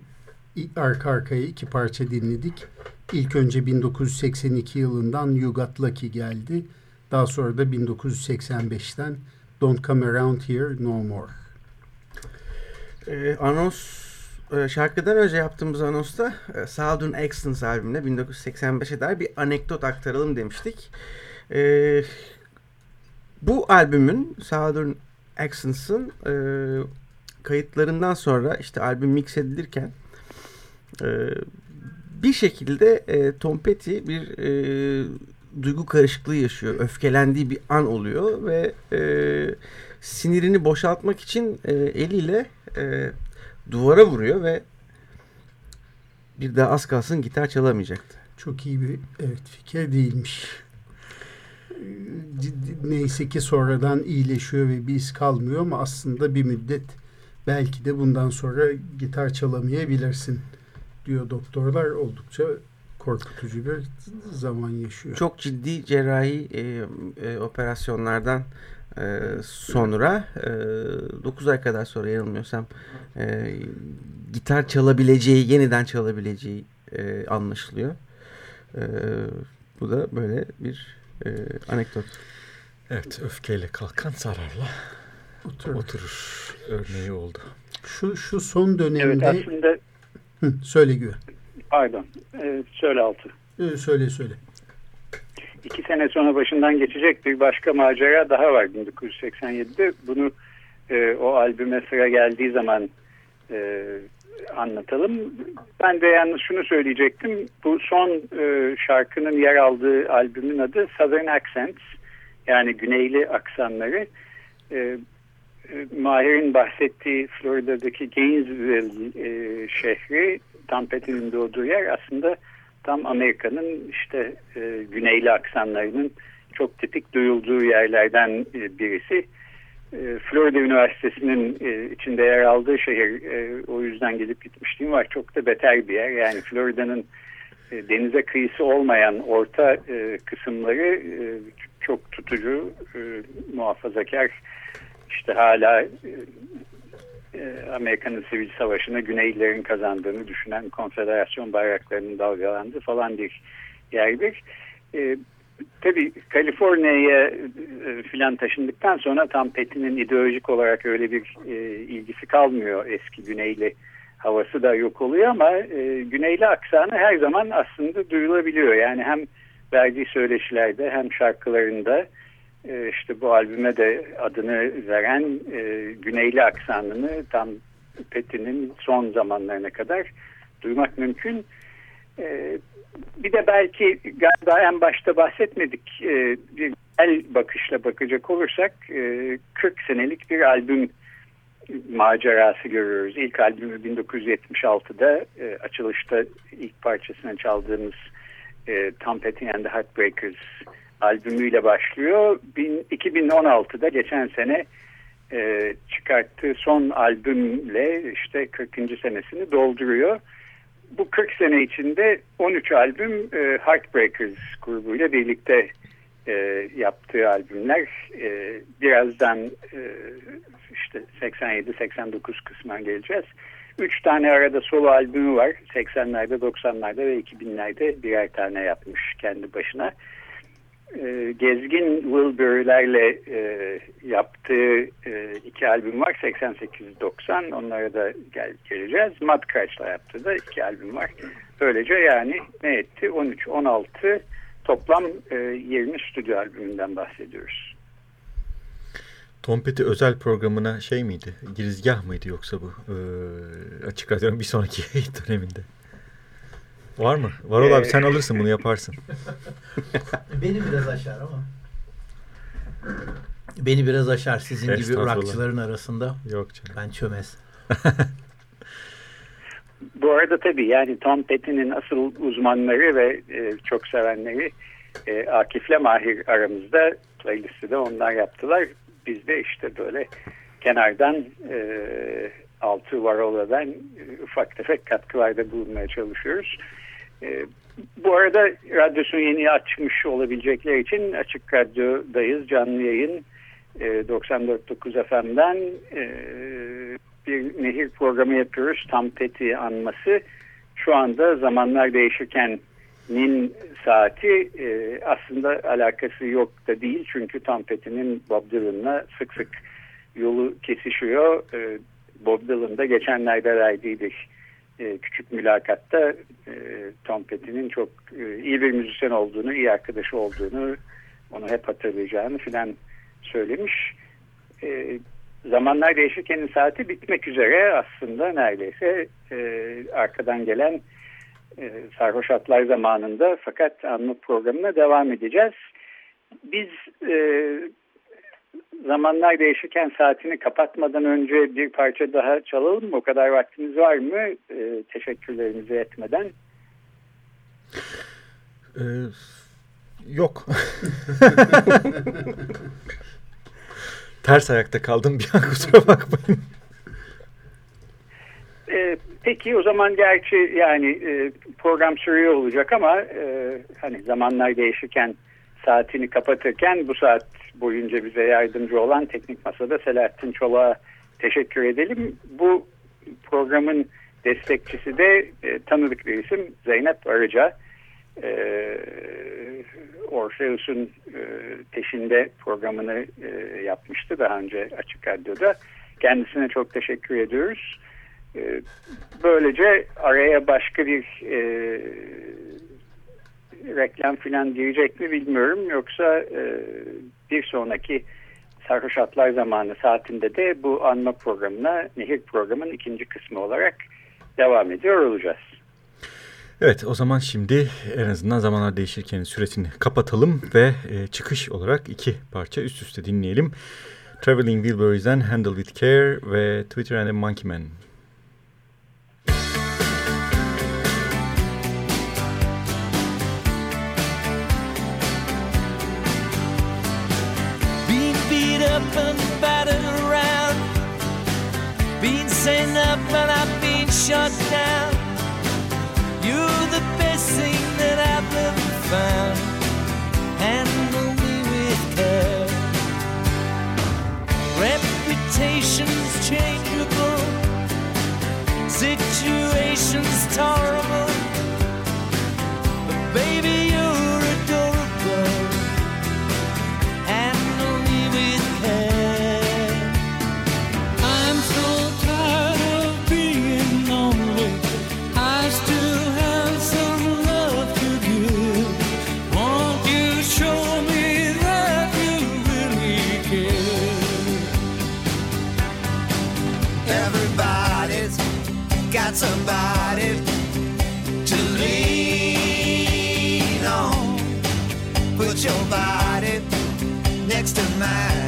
arka arkaya iki parça dinledik. İlk önce 1982 yılından You Got Lucky geldi. Daha sonra da 1985'ten Don't Come Around Here No More. Ee, anons e, şarkıdan önce yaptığımız anonsta e, Southern Accents albümüne 1985'e dair bir anekdot aktaralım demiştik. Ee, bu albümün Southern Accents'ın e, kayıtlarından sonra işte albüm mix edilirken e, bir şekilde e, Tom Petty bir e, duygu karışıklığı yaşıyor. Öfkelendiği bir an oluyor ve e, sinirini boşaltmak için e, eliyle e, duvara vuruyor ve bir daha az kalsın gitar çalamayacaktı. Çok iyi bir evet fikir değilmiş. Ciddi- Neyse ki sonradan iyileşiyor ve bir iz kalmıyor ama aslında bir müddet belki de bundan sonra gitar çalamayabilirsin diyor doktorlar. Oldukça korkutucu bir zaman yaşıyor. Çok ciddi cerrahi e, e, operasyonlardan e, sonra e, 9 ay kadar sonra yanılmıyorsam e, gitar çalabileceği, yeniden çalabileceği e, anlaşılıyor. E, bu da böyle bir e, anekdot. Evet öfkeyle kalkan zararla Otur. oturur örneği oldu. Şu, şu son Evet dönemde aslında Hı, söyle Güven. pardon e, söyle altı. Ee, söyle söyle. İki sene sonra başından geçecek bir başka macera daha var 1987'de. Bunu e, o albüme sıra geldiği zaman e, anlatalım. Ben de yalnız şunu söyleyecektim. Bu son e, şarkının yer aldığı albümün adı Southern Accents. Yani güneyli aksanları. E, Mahir'in bahsettiği Florida'daki Gainesville e, şehri Tom Petty'nin doğduğu yer aslında tam Amerika'nın işte e, güneyli aksanlarının çok tipik duyulduğu yerlerden e, birisi. E, Florida Üniversitesi'nin e, içinde yer aldığı şehir e, o yüzden gidip gitmişliğim var. Çok da beter bir yer. Yani Florida'nın e, denize kıyısı olmayan orta e, kısımları e, çok tutucu, e, muhafazakar işte hala e, e, Amerika'nın sivil savaşına Güneylilerin kazandığını düşünen konfederasyon bayraklarının dalgalandığı falan bir yerdir. E, tabii Kaliforniya'ya e, filan taşındıktan sonra tam Petty'nin ideolojik olarak öyle bir e, ilgisi kalmıyor. Eski Güneyli havası da yok oluyor ama e, Güneyli aksanı her zaman aslında duyulabiliyor. Yani hem verdiği söyleşilerde hem şarkılarında e, işte bu albüme de adını veren e, Güneyli aksanını tam Petty'nin son zamanlarına kadar duymak mümkün. E, bir de belki galiba en başta bahsetmedik e, bir el bakışla bakacak olursak e, 40 senelik bir albüm macerası görüyoruz. İlk albümü 1976'da e, açılışta ilk parçasını çaldığımız e, Tom Petty and the Heartbreakers albümüyle başlıyor. 2016'da geçen sene e, çıkarttığı son albümle işte 40. senesini dolduruyor. Bu 40 sene içinde 13 albüm e, Heartbreakers grubuyla birlikte e, yaptığı albümler. E, birazdan e, işte 87-89 kısmen geleceğiz. Üç tane arada solo albümü var. 80'lerde, 90'larda ve 2000'lerde birer tane yapmış kendi başına. E, Gezgin Wilbur'lerle e, yaptığı e, iki albüm var. 88-90 onlara da gel geleceğiz. Mud Crash'la yaptığı da iki albüm var. Böylece yani ne etti? 13-16 toplam e, 20 stüdyo albümünden bahsediyoruz. Tom Petty özel programına şey miydi? Girizgah mıydı yoksa bu? Ee, açık radyonun bir sonraki döneminde. Var mı? Var ol abi sen alırsın bunu yaparsın. Beni biraz aşar ama. Beni biraz aşar sizin gibi rockçıların arasında. Yok canım. Ben çömez. Bu arada tabii yani Tom Petty'nin asıl uzmanları ve e, çok sevenleri e, Akif'le Mahir aramızda playlisti de onlar yaptılar. Biz de işte böyle kenardan e, altı varoladan e, ufak tefek katkılarda bulunmaya çalışıyoruz. E, bu arada radyosunu yeni açmış olabilecekler için Açık Radyo'dayız. Canlı yayın e, 94.9 FM'den e, bir nehir programı yapıyoruz. Tam Petty anması. Şu anda zamanlar değişirken nin saati e, aslında alakası yok da değil. Çünkü Tom Petty'nin Bob Dylan'la sık sık yolu kesişiyor. E, Bob Dylan geçenlerde verdiği bir e, küçük mülakatta e, Tom Petty'nin çok e, iyi bir müzisyen olduğunu, iyi arkadaşı olduğunu, onu hep hatırlayacağını filan söylemiş. E, zamanlar değişirkenin saati bitmek üzere aslında neredeyse e, arkadan gelen sarhoş atlar zamanında fakat anma programına devam edeceğiz. Biz zamanlar değişirken saatini kapatmadan önce bir parça daha çalalım mı? O kadar vaktimiz var mı? E, teşekkürlerimizi etmeden. Ee, yok. Ters ayakta kaldım bir an kusura bakmayın. E, peki o zaman gerçi yani e, program sürüyor olacak ama e, hani zamanlar değişirken saatini kapatırken bu saat boyunca bize yardımcı olan teknik masada Selahattin Çolak'a teşekkür edelim. Bu programın destekçisi de e, tanıdık bir isim Zeynep Arıca. E, Orfeus'un e, peşinde programını e, yapmıştı daha önce Açık Radyo'da. Kendisine çok teşekkür ediyoruz. E, böylece araya başka bir e, reklam filan girecek mi bilmiyorum. Yoksa e, bir sonraki Sarhoş Atlar Zamanı saatinde de bu anma programına Nehir programının ikinci kısmı olarak devam ediyor olacağız. Evet o zaman şimdi en azından zamanlar değişirken süresini kapatalım ve e, çıkış olarak iki parça üst üste dinleyelim. Traveling Wilburys'den Handle With Care ve Twitter and the Monkey Man. Sent up and I've been shut down. You're the best thing that I've ever found. Handle me with care. Reputation's changeable. Situation's tolerable. But baby, your body next to mine.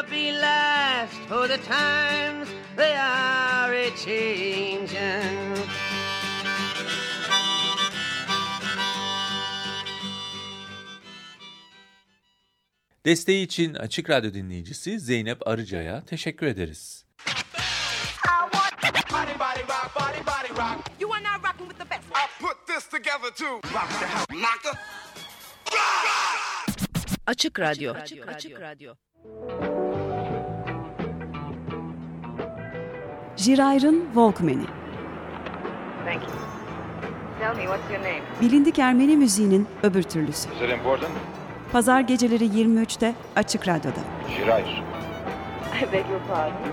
last. For the times they are a changing. Desteği için Açık Radyo dinleyicisi Zeynep Arıca'ya teşekkür ederiz. Body, body rock, body, body rock. You are now rocking with the best. I put this together too. Rock the house, knocker. Açık Radyo. Açık Radyo. Açık Radyo. Jirayr'ın Walkman'i. Thank you. Tell me what's your name? Bilindik Ermeni müziğinin öbür türlüsü. Is it important? Pazar geceleri 23'te Açık Radyo'da. Şirayr. I beg your pardon.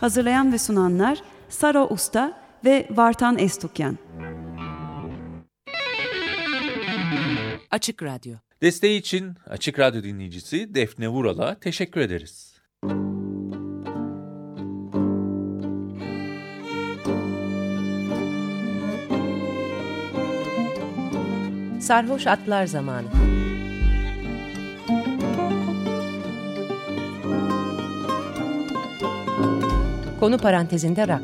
Hazırlayan ve sunanlar Saro Usta ve Vartan Estukyan. Açık Radyo. Desteği için Açık Radyo dinleyicisi Defne Vural'a teşekkür ederiz. Sarhoş Atlar Zamanı. Konu parantezinde rak.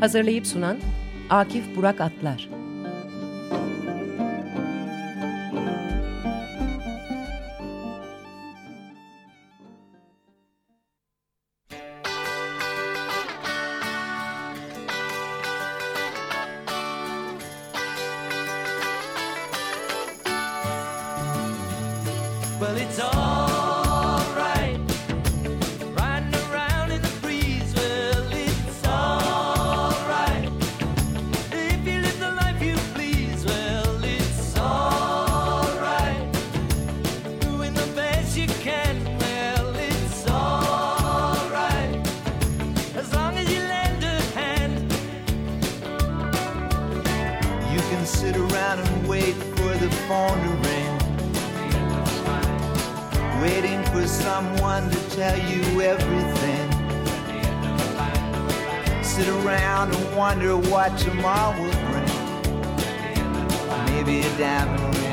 Hazırlayıp sunan Akif Burak Atlar diamond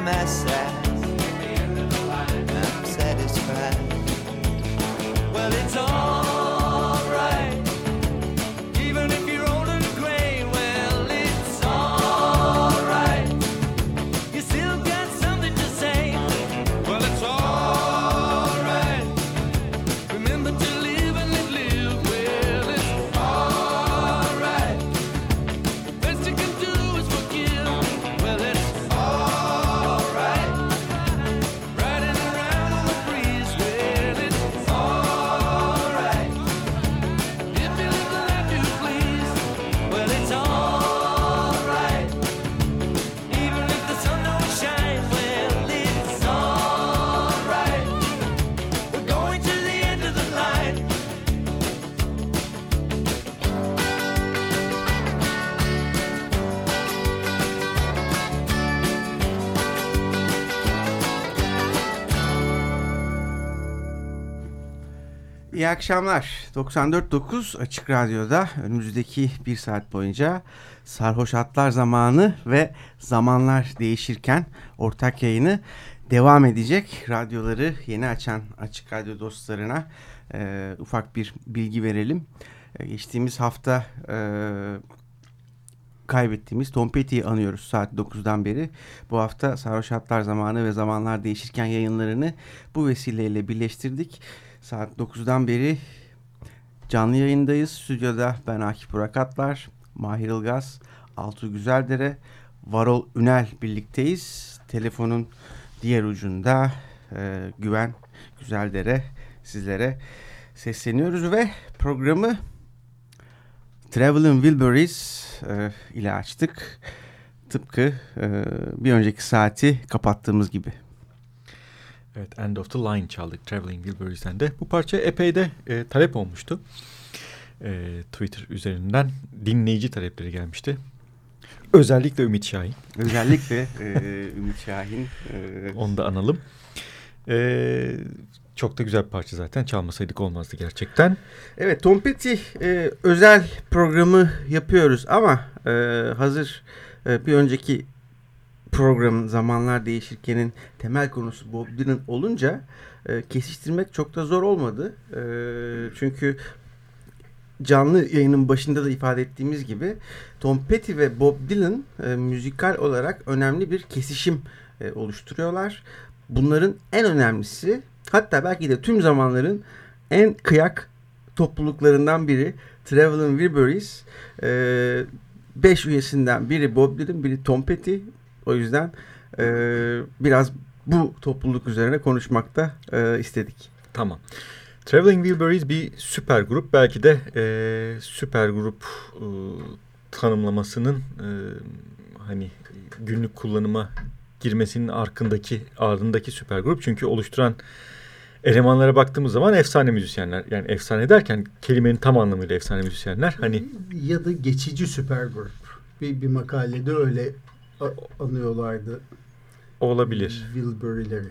messze. Akşamlar. 94.9 Açık Radyo'da önümüzdeki bir saat boyunca Sarhoş Atlar Zamanı ve Zamanlar Değişirken ortak yayını devam edecek. Radyoları yeni açan Açık Radyo dostlarına e, ufak bir bilgi verelim. E, geçtiğimiz hafta e, kaybettiğimiz Tom Petty'yi anıyoruz saat 9'dan beri. Bu hafta Sarhoş Hatlar Zamanı ve Zamanlar Değişirken yayınlarını bu vesileyle birleştirdik. Saat 9'dan beri canlı yayındayız. Stüdyoda ben Akif Burak Atlar, Mahir Ilgaz, Altuğ Güzeldere, Varol Ünel birlikteyiz. Telefonun diğer ucunda e, Güven Güzeldere sizlere sesleniyoruz ve programı Traveling Wilburys e, ile açtık. Tıpkı e, bir önceki saati kapattığımız gibi. Evet End of the Line çaldık Traveling Wilburys'ten de. Bu parça epey de e, talep olmuştu. E, Twitter üzerinden dinleyici talepleri gelmişti. Özellikle Ümit Şahin. Özellikle e, Ümit Şahin. E, Onu da analım. E, çok da güzel bir parça zaten. Çalmasaydık olmazdı gerçekten. Evet Tom Petty e, özel programı yapıyoruz ama e, hazır e, bir önceki programın zamanlar değişirkenin temel konusu Bob Dylan olunca e, kesiştirmek çok da zor olmadı. E, çünkü canlı yayının başında da ifade ettiğimiz gibi Tom Petty ve Bob Dylan e, müzikal olarak önemli bir kesişim e, oluşturuyorlar. Bunların en önemlisi hatta belki de tüm zamanların en kıyak topluluklarından biri Traveling Wilburys. E, beş üyesinden biri Bob Dylan, biri Tom Petty. O yüzden e, biraz bu topluluk üzerine konuşmakta e, istedik. Tamam. Traveling Wilburys bir süper grup. Belki de e, süper grup e, tanımlamasının e, hani günlük kullanıma girmesinin arkındaki ardındaki süper grup. Çünkü oluşturan elemanlara baktığımız zaman efsane müzisyenler. Yani efsane derken kelimenin tam anlamıyla efsane müzisyenler. Hani ya da geçici süper grup. Bir, bir makalede öyle anıyorlardı. Olabilir. Wilbury'leri.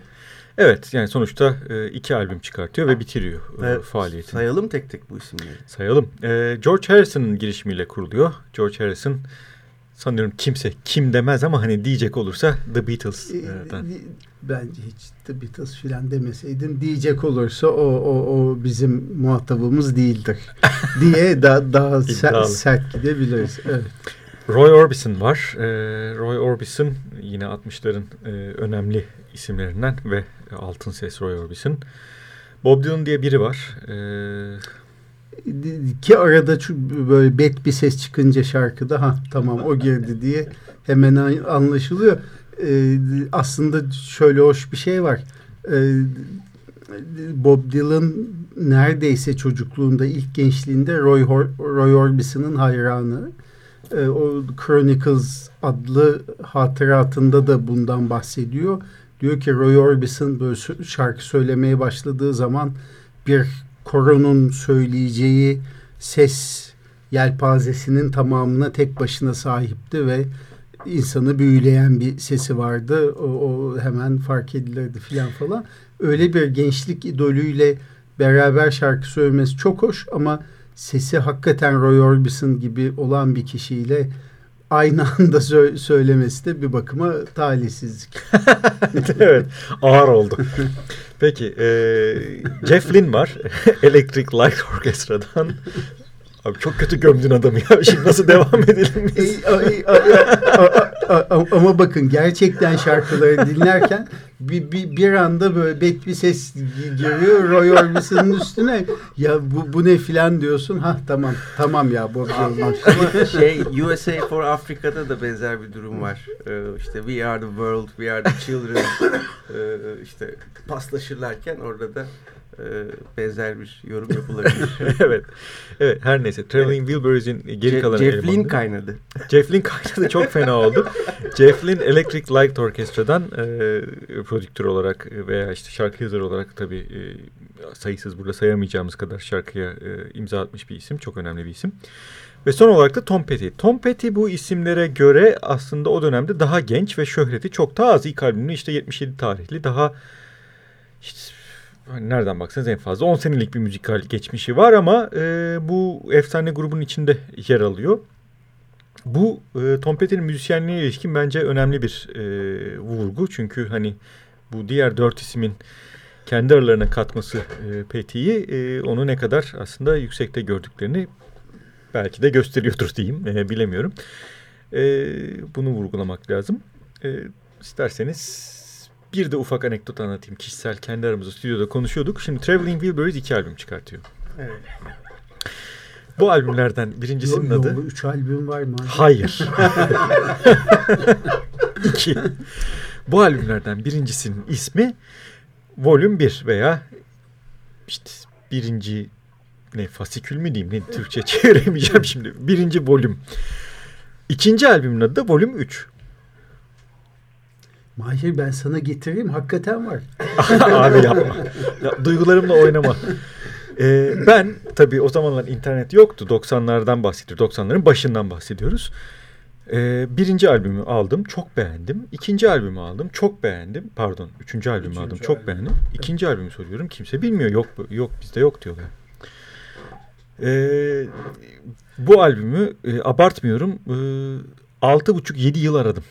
Evet yani sonuçta e, iki albüm çıkartıyor ve bitiriyor e, evet, faaliyetini. Sayalım tek tek bu isimleri. Sayalım. E, George Harrison'ın girişimiyle kuruluyor. George Harrison sanıyorum kimse kim demez ama hani diyecek olursa The Beatles'dan. E, bence hiç The Beatles filan demeseydim diyecek olursa o, o, o bizim muhatabımız değildir diye da, daha sert, sert gidebiliriz. Evet. Roy Orbison var. Ee, Roy Orbison yine 60'ların e, önemli isimlerinden ve altın ses Roy Orbison. Bob Dylan diye biri var. Ee, ki arada böyle bet bir ses çıkınca şarkıda ha tamam o girdi diye hemen anlaşılıyor. Ee, aslında şöyle hoş bir şey var. Ee, Bob Dylan neredeyse çocukluğunda ilk gençliğinde Roy, Roy Orbison'ın hayranı. Ee, o Chronicles adlı hatıratında da bundan bahsediyor. Diyor ki Roy Orbison böyle şarkı söylemeye başladığı zaman bir koronun söyleyeceği ses yelpazesinin tamamına tek başına sahipti ve insanı büyüleyen bir sesi vardı. O, o hemen fark edilirdi filan falan. Öyle bir gençlik idolüyle beraber şarkı söylemesi çok hoş ama sesi hakikaten Roy Orbison gibi olan bir kişiyle aynı anda sö söylemesi de bir bakıma talihsizlik. evet ağır oldu. Peki e, Jeff Lynne var Electric Light Orchestra'dan. Abi çok kötü gömdün adamı ya. Şimdi nasıl devam edelim biz? Ama bakın gerçekten şarkıları dinlerken bir, bir, bir anda böyle bet bir ses giriyor Roy Orbison'un üstüne. Ya bu, bu ne filan diyorsun. Ha tamam tamam ya bu Ama şey USA for Africa'da da benzer bir durum var. Ee, işte We Are the World, We Are the Children ee, işte paslaşırlarken orada da benzer bir yorum yapılabilir. evet. Evet her neyse. Traveling Wilburys'in geri Je kalan Jeff Lynne kaynadı. Jeff Lynne kaynadı. Çok fena oldu. Jeff Lynne Electric Light Orchestra'dan e, prodüktör olarak veya işte şarkı yazarı olarak tabii e, sayısız burada sayamayacağımız kadar şarkıya e, imza atmış bir isim. Çok önemli bir isim. Ve son olarak da Tom Petty. Tom Petty bu isimlere göre aslında o dönemde daha genç ve şöhreti çok daha az. İlk albümünü işte 77 tarihli daha işte hani nereden baksanız en fazla 10 senelik bir müzikal geçmişi var ama e, bu efsane grubun içinde yer alıyor. Bu e, Tom Petty'nin müzisyenliğine ilişkin bence önemli bir e, vurgu. Çünkü hani bu diğer dört ismin kendi aralarına katması e, Petty'yi e, onu ne kadar aslında yüksekte gördüklerini belki de gösteriyordur diyeyim. E, bilemiyorum. E, bunu vurgulamak lazım. E, isterseniz bir de ufak anekdot anlatayım. Kişisel kendi aramızda stüdyoda konuşuyorduk. Şimdi Traveling Wilburys iki albüm çıkartıyor. Evet. Bu albümlerden birincisinin yo, yo, adı... Üç albüm var mı? Hayır. İki. Bu albümlerden birincisinin ismi Volüm 1 veya işte birinci ne fasikül mü diyeyim ne Türkçe çeviremeyeceğim şimdi. Birinci volüm. İkinci albümün adı da volüm 3. Mahir ben sana getireyim hakikaten var. Abi yapma. Ya, duygularımla oynama. Ee, ben tabii o zamanlar internet yoktu. 90'lardan bahsediyoruz. 90'ların başından bahsediyoruz. Ee, birinci albümü aldım. Çok beğendim. İkinci albümü aldım. Çok beğendim. Pardon. Üçüncü albümü üçüncü aldım. Albüm. Çok beğendim. İkinci albümü soruyorum. Kimse bilmiyor. Yok yok bizde yok diyorlar. Ee, bu albümü e, abartmıyorum. Altı buçuk yedi yıl aradım.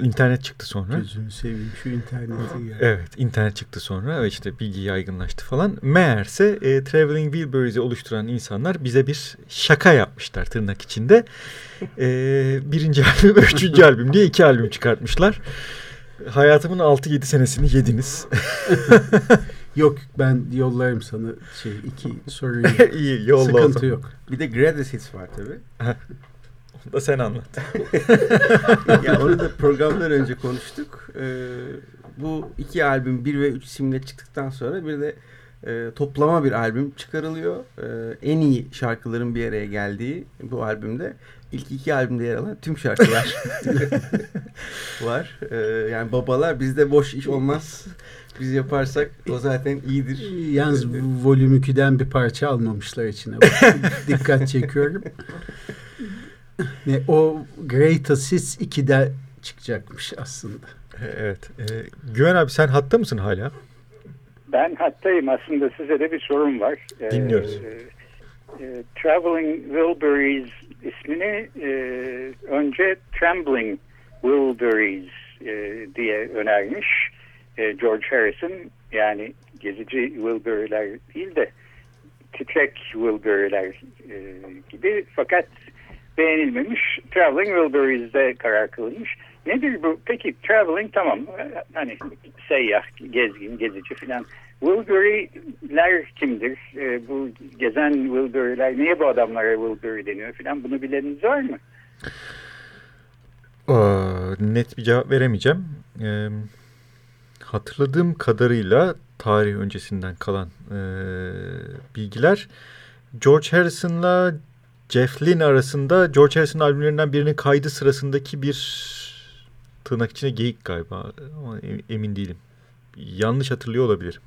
İnternet çıktı sonra. Gözünü seveyim şu interneti ya. Evet internet çıktı sonra ve işte bilgi yaygınlaştı falan. Meğerse e, Traveling Wilburys'i oluşturan insanlar bize bir şaka yapmışlar tırnak içinde. E, birinci albüm ve üçüncü albüm diye iki albüm çıkartmışlar. Hayatımın 6-7 senesini yediniz. yok ben yollarım sana şey iki soruyu. İyi yolla Sıkıntı yok. Bir de Greatest Hits var tabii. Da sen anlat. ya onu da programdan önce konuştuk. Ee, bu iki albüm 1 ve 3 isimle çıktıktan sonra bir de e, toplama bir albüm çıkarılıyor. E, en iyi şarkıların bir araya geldiği bu albümde ilk iki albümde yer alan tüm şarkılar var. E, yani babalar bizde boş iş olmaz. Biz yaparsak o zaten iyidir. Yalnız volüm 2'den bir parça almamışlar içine. Dikkat çekiyorum. Ne, o Great Assist 2'de çıkacakmış aslında. Evet. E, Güven abi sen hatta mısın hala? Ben hattayım. Aslında size de bir sorum var. Dinliyoruz. Ee, e, Traveling Wilburys ismini e, önce Trembling Wilburys e, diye önermiş e, George Harrison. Yani gezici Wilbury'ler değil de titrek Wilbury'ler e, gibi. Fakat beğenilmemiş. Traveling Wilburys'de karar kılınmış. Nedir bu? Peki traveling tamam. Hani seyyah, gezgin, gezici filan. Wilbury'ler kimdir? E, bu gezen Wilbury'ler niye bu adamlara Wilbury deniyor filan? Bunu bileniniz var mı? Aa, net bir cevap veremeyeceğim. Ee, hatırladığım kadarıyla tarih öncesinden kalan e, bilgiler George Harrison'la Jeff Lynne arasında George Harrison albümlerinden birinin kaydı sırasındaki bir tırnak içine geyik galiba ama emin değilim. Yanlış hatırlıyor olabilirim.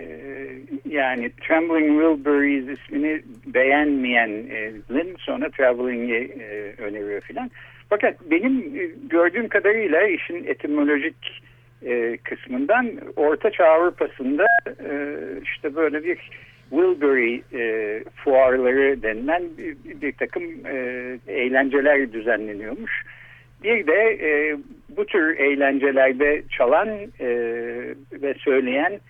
Ee, yani Trembling Wilburys ismini beğenmeyen e, Lynn sonra Traveling'i e, öneriyor filan. Fakat benim e, gördüğüm kadarıyla işin etimolojik kısmından Orta Çağ Avrupa'sında işte böyle bir Wilbury e, fuarları denilen bir, bir takım e, eğlenceler düzenleniyormuş. Bir de e, bu tür eğlencelerde çalan e, ve söyleyen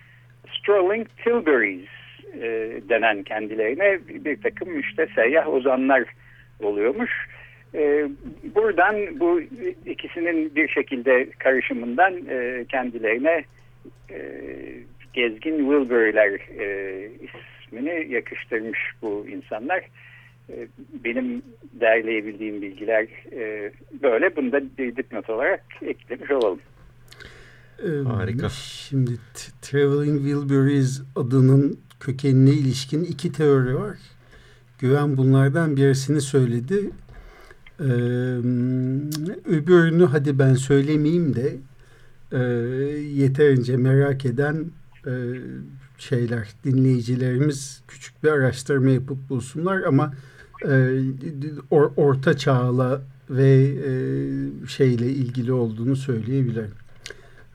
Strolling Tilburys e, denen kendilerine bir takım işte seyyah ozanlar oluyormuş. E, buradan bu ikisinin bir şekilde karışımından e, kendilerine e, gezgin Wilbur'ler e, ismini yakıştırmış bu insanlar. E, benim derleyebildiğim bilgiler e, böyle. Bunu da dipnot olarak eklemiş olalım. Harika. Şimdi Traveling Wilburys adının kökenine ilişkin iki teori var. Güven bunlardan birisini söyledi. Ee, öbürünü hadi ben söylemeyeyim de e, yeterince merak eden e, şeyler dinleyicilerimiz küçük bir araştırma yapıp bulsunlar ama e, or, orta çağla ve e, şeyle ilgili olduğunu söyleyebilirim.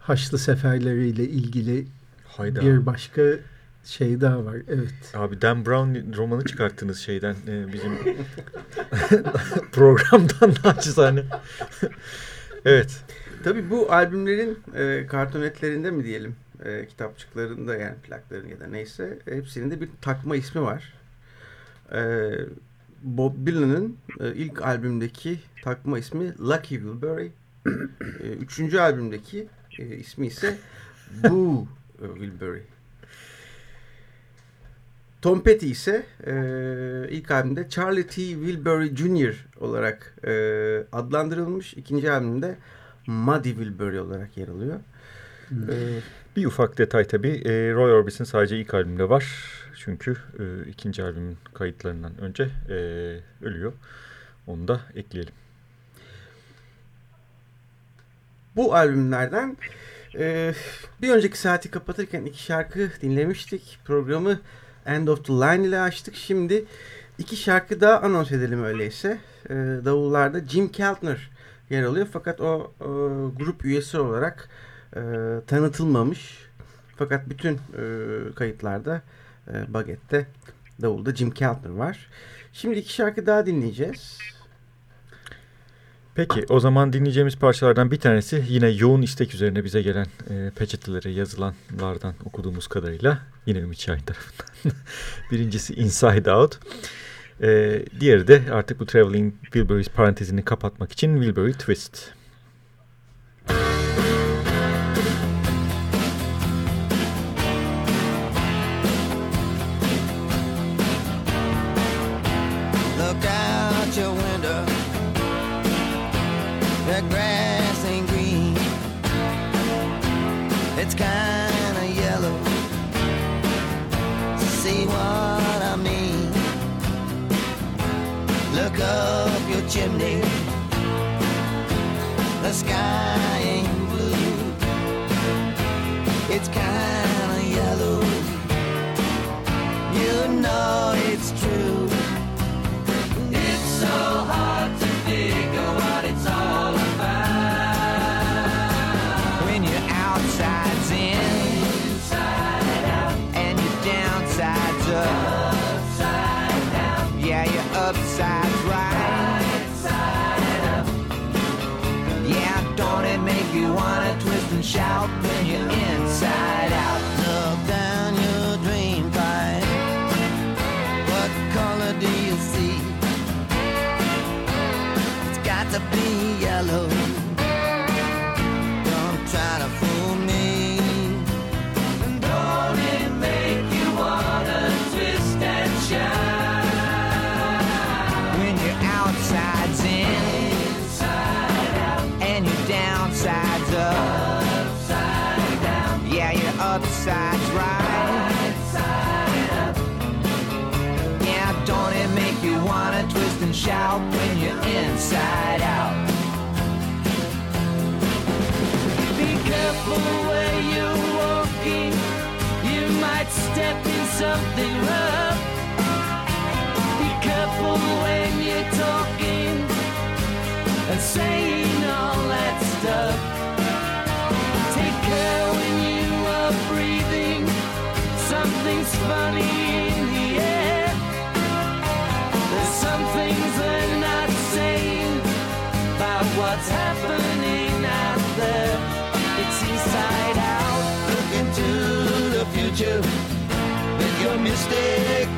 Haçlı seferleriyle ilgili Hayda. bir başka şey daha var. Evet. Abi Dan Brown romanı çıkarttınız şeyden e, bizim programdan naçizane. evet. Tabii bu albümlerin e, kartonetlerinde mi diyelim e, kitapçıklarında yani plakların ya da neyse hepsinin de bir takma ismi var. E, Bob Dylan'ın e, ilk albümdeki takma ismi Lucky Wilbury. E, üçüncü albümdeki e, ismi ise Boo Wilbury. Tom Petty ise e, ilk albümde Charlie T. Wilbury Jr. olarak e, adlandırılmış. İkinci albümde Muddy Wilbury olarak yer alıyor. Hmm. Ee, bir ufak detay tabii. E, Roy Orbison sadece ilk albümde var. Çünkü e, ikinci albümün kayıtlarından önce e, ölüyor. Onu da ekleyelim. Bu albümlerden e, bir önceki saati kapatırken iki şarkı dinlemiştik. Programı End of the Line ile açtık. Şimdi iki şarkı daha anons edelim öyleyse. E, davullarda Jim Keltner yer alıyor. Fakat o e, grup üyesi olarak e, tanıtılmamış. Fakat bütün e, kayıtlarda e, Baget'te davulda Jim Keltner var. Şimdi iki şarkı daha dinleyeceğiz. Peki o zaman dinleyeceğimiz parçalardan bir tanesi yine yoğun istek üzerine bize gelen e, peçeteleri yazılanlardan okuduğumuz kadarıyla yine Ümit Şahin tarafından. Birincisi Inside Out. E, diğeri de artık bu Traveling Wilburys parantezini kapatmak için Wilbury Twist. grass ain't green. It's kinda yellow. See what I mean? Look up your chimney. The sky ain't blue. It's kinda yellow. You know it's true. It's so hard. Shout something rough. Be careful when you're talking and saying all that stuff. Take care when you are breathing. Something's funny in the air. There's some things they're not saying about what's happening out there. It's inside out. Look into the future with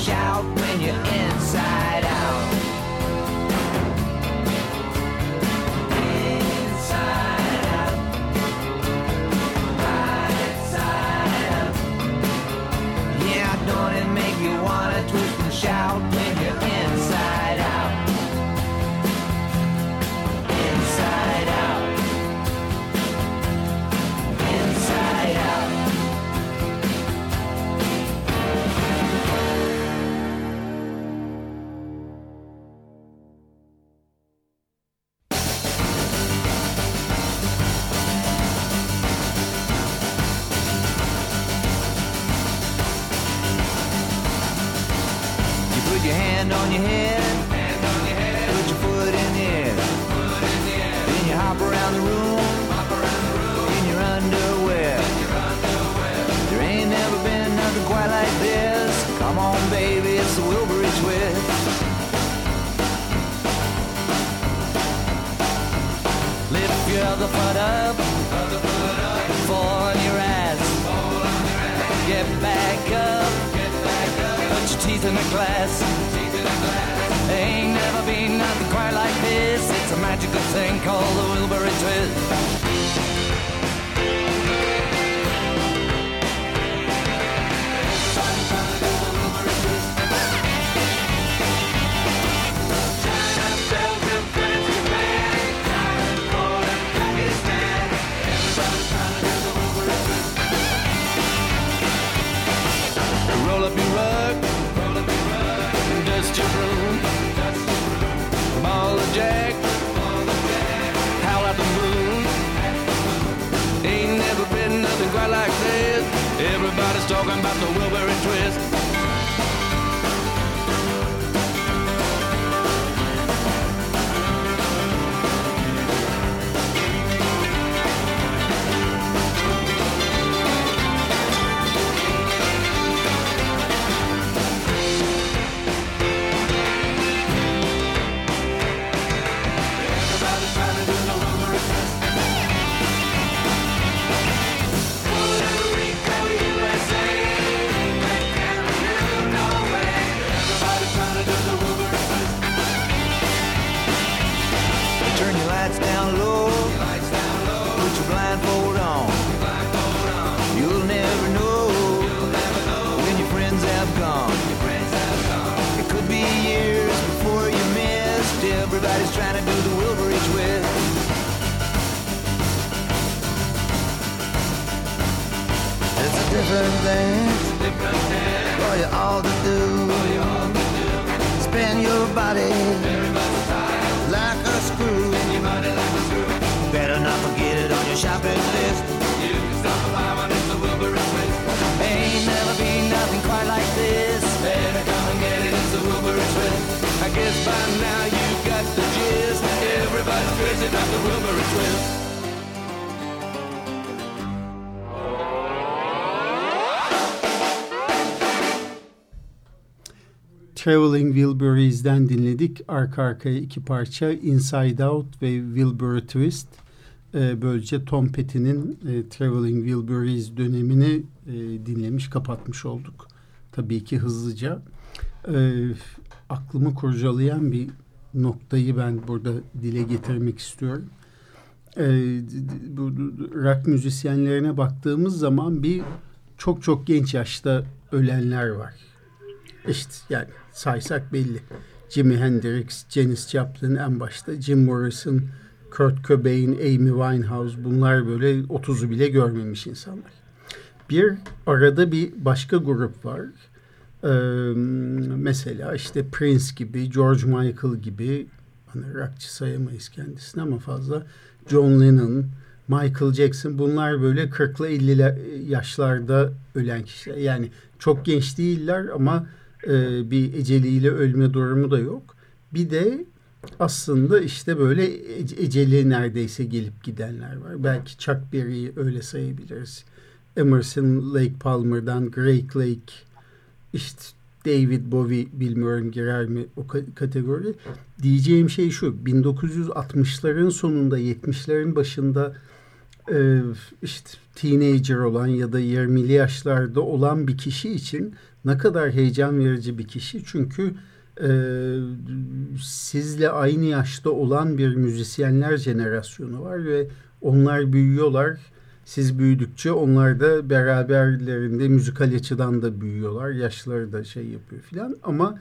shout glass. Ain't never been nothing quite like this. It's a magical thing called the Wilbury twist. jack, howl at the moon. Ain't never been nothing quite like this. Everybody's talking about the Wilbury twist. different things For you all to do. You all to do. Spin your body. Traveling Wilburys'den dinledik. Arka arkaya iki parça Inside Out ve Wilbur Twist. E, böylece Tom Petty'nin e, Traveling Wilburys dönemini e, dinlemiş, kapatmış olduk. Tabii ki hızlıca. E, aklımı kurcalayan bir noktayı ben burada dile getirmek istiyorum. E, bu rock müzisyenlerine baktığımız zaman bir çok çok genç yaşta ölenler var. İşte yani saysak belli. Jimi Hendrix, Janis Joplin en başta, Jim Morrison, Kurt Cobain, Amy Winehouse bunlar böyle 30'u bile görmemiş insanlar. Bir arada bir başka grup var. Ee, mesela işte Prince gibi, George Michael gibi hani rockçı sayamayız kendisini ama fazla John Lennon, Michael Jackson bunlar böyle 40'lı 50 yaşlarda ölen kişiler. Yani çok genç değiller ama e, bir eceliyle ölme durumu da yok. Bir de aslında işte böyle eceli neredeyse gelip gidenler var. Belki Chuck Berry'i öyle sayabiliriz. Emerson Lake Palmer'dan Greg Lake işte David Bowie bilmiyorum girer mi o kategori. Diyeceğim şey şu 1960'ların sonunda 70'lerin başında e, işte teenager olan ya da 20'li yaşlarda olan bir kişi için ne kadar heyecan verici bir kişi. Çünkü e, sizle aynı yaşta olan bir müzisyenler jenerasyonu var ve onlar büyüyorlar. Siz büyüdükçe onlar da beraberlerinde müzikal açıdan da büyüyorlar. Yaşları da şey yapıyor filan. Ama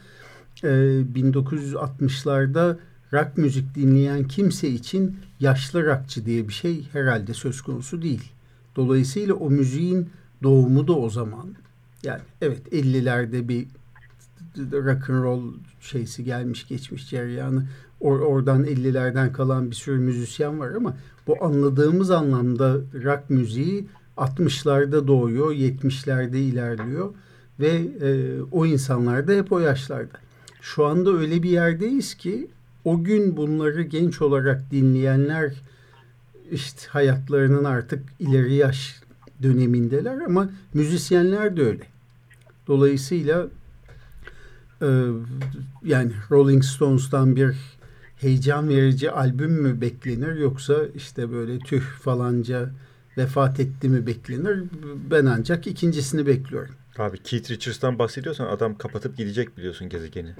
e, 1960'larda rock müzik dinleyen kimse için yaşlı rockçı diye bir şey herhalde söz konusu değil. Dolayısıyla o müziğin doğumu da o zaman. Yani evet 50'lerde bir rock and roll şeysi gelmiş geçmiş cereyanı. Or oradan 50'lerden kalan bir sürü müzisyen var ama bu anladığımız anlamda rock müziği 60'larda doğuyor, 70'lerde ilerliyor ve e, o insanlar da hep o yaşlarda. Şu anda öyle bir yerdeyiz ki o gün bunları genç olarak dinleyenler işte hayatlarının artık ileri yaş dönemindeler ama müzisyenler de öyle. Dolayısıyla e, yani Rolling Stones'tan bir heyecan verici albüm mü beklenir yoksa işte böyle tüh falanca vefat etti mi beklenir? Ben ancak ikincisini bekliyorum. Abi Keith Richards'tan bahsediyorsan adam kapatıp gidecek biliyorsun gezegeni.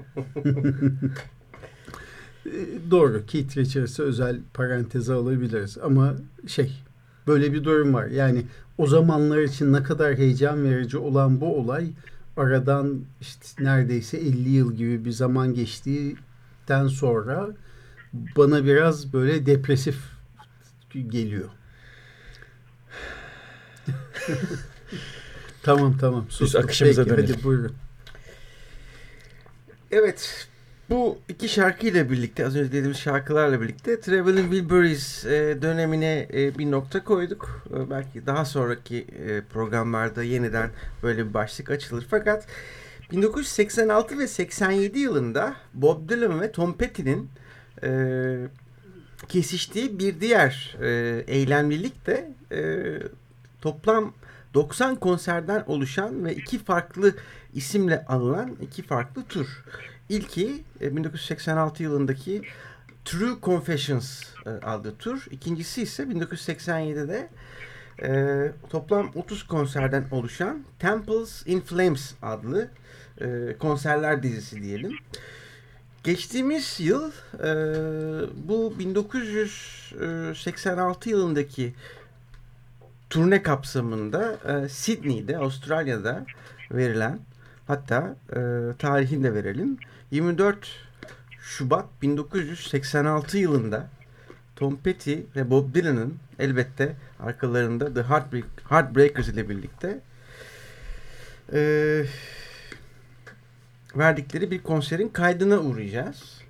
E, doğru. Keith Richards'ı özel paranteze alabiliriz ama şey böyle bir durum var. Yani o zamanlar için ne kadar heyecan verici olan bu olay aradan işte neredeyse 50 yıl gibi bir zaman geçtiğinden sonra bana biraz böyle depresif geliyor. tamam tamam. Sus. Biz akışımıza Peki, dönelim. Hadi buyurun. Evet Bu iki şarkıyla birlikte az önce dediğimiz şarkılarla birlikte Traveling Wilburys e, dönemine e, bir nokta koyduk. E, belki daha sonraki programlarda yeniden böyle bir başlık açılır. Fakat 1986 ve 87 yılında Bob Dylan ve Tom Petty'nin kesiştiği bir diğer e, eylemlilik de toplam 90 konserden oluşan ve iki farklı isimle anılan iki farklı tur. İlki 1986 e, yılındaki True Confessions e, adlı tur. İkincisi ise 1987'de e, toplam 30 konserden oluşan Temples in Flames adlı konserler dizisi diyelim. Geçtiğimiz yıl bu 1986 yılındaki turne kapsamında e, Sydney'de, Avustralya'da verilen hatta e, tarihini de verelim. 24 Şubat 1986 yılında Tom Petty ve Bob Dylan'ın elbette arkalarında The Heartbreak, Heartbreakers ile birlikte e, verdikleri bir konserin kaydına uğrayacağız.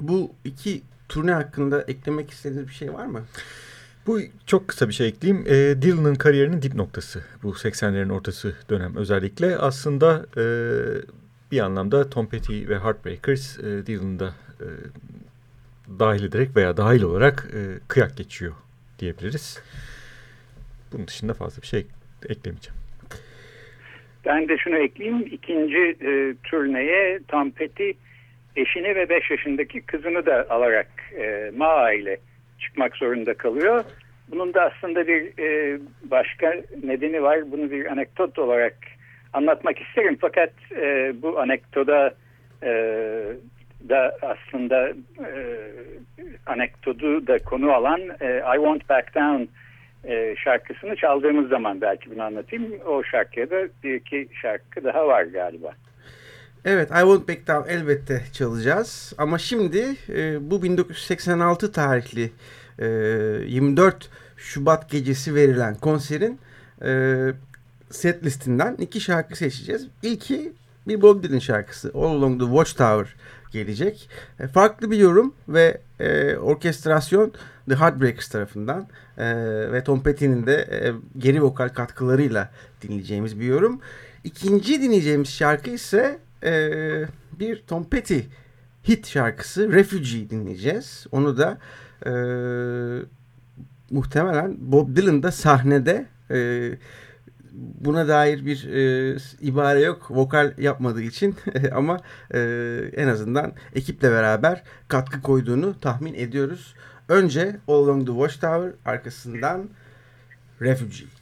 Bu iki turne hakkında eklemek istediğiniz bir şey var mı? Bu çok kısa bir şey ekleyeyim. E, Dylan'ın kariyerinin dip noktası bu 80'lerin ortası dönem özellikle. Aslında e, bir anlamda Tom Petty ve Heartbreakers e, Dylan'da e, dahil ederek veya dahil olarak e, kıyak geçiyor diyebiliriz. Bunun dışında fazla bir şey eklemeyeceğim. Ben de şunu ekleyeyim. İkinci e, turneye Tom Petty eşini ve 5 yaşındaki kızını da alarak e, Maa ile çıkmak zorunda kalıyor. Bunun da aslında bir e, başka nedeni var. Bunu bir anekdot olarak anlatmak isterim. Fakat e, bu anekdoda e, da aslında e, anekdotu da konu alan e, I Won't Back Down e, şarkısını çaldığımız zaman belki bunu anlatayım. O şarkıya da bir iki şarkı daha var galiba. Evet I Won't Back Down elbette çalacağız. Ama şimdi e, bu 1986 tarihli e, 24 Şubat gecesi verilen konserin e, set listinden iki şarkı seçeceğiz. İlki bir Bob Dylan şarkısı All Along the Watchtower gelecek. E, farklı bir yorum ve e, orkestrasyon The Heartbreakers tarafından e, ve Tom Petty'nin de e, geri vokal katkılarıyla dinleyeceğimiz bir yorum. İkinci dinleyeceğimiz şarkı ise e, bir Tom Petty hit şarkısı Refugee dinleyeceğiz. Onu da e, muhtemelen Bob Dylan da sahnede e, buna dair bir e, ibare yok vokal yapmadığı için ama e, en azından ekiple beraber katkı koyduğunu tahmin ediyoruz. Önce All Along the Watchtower arkasından Refugee.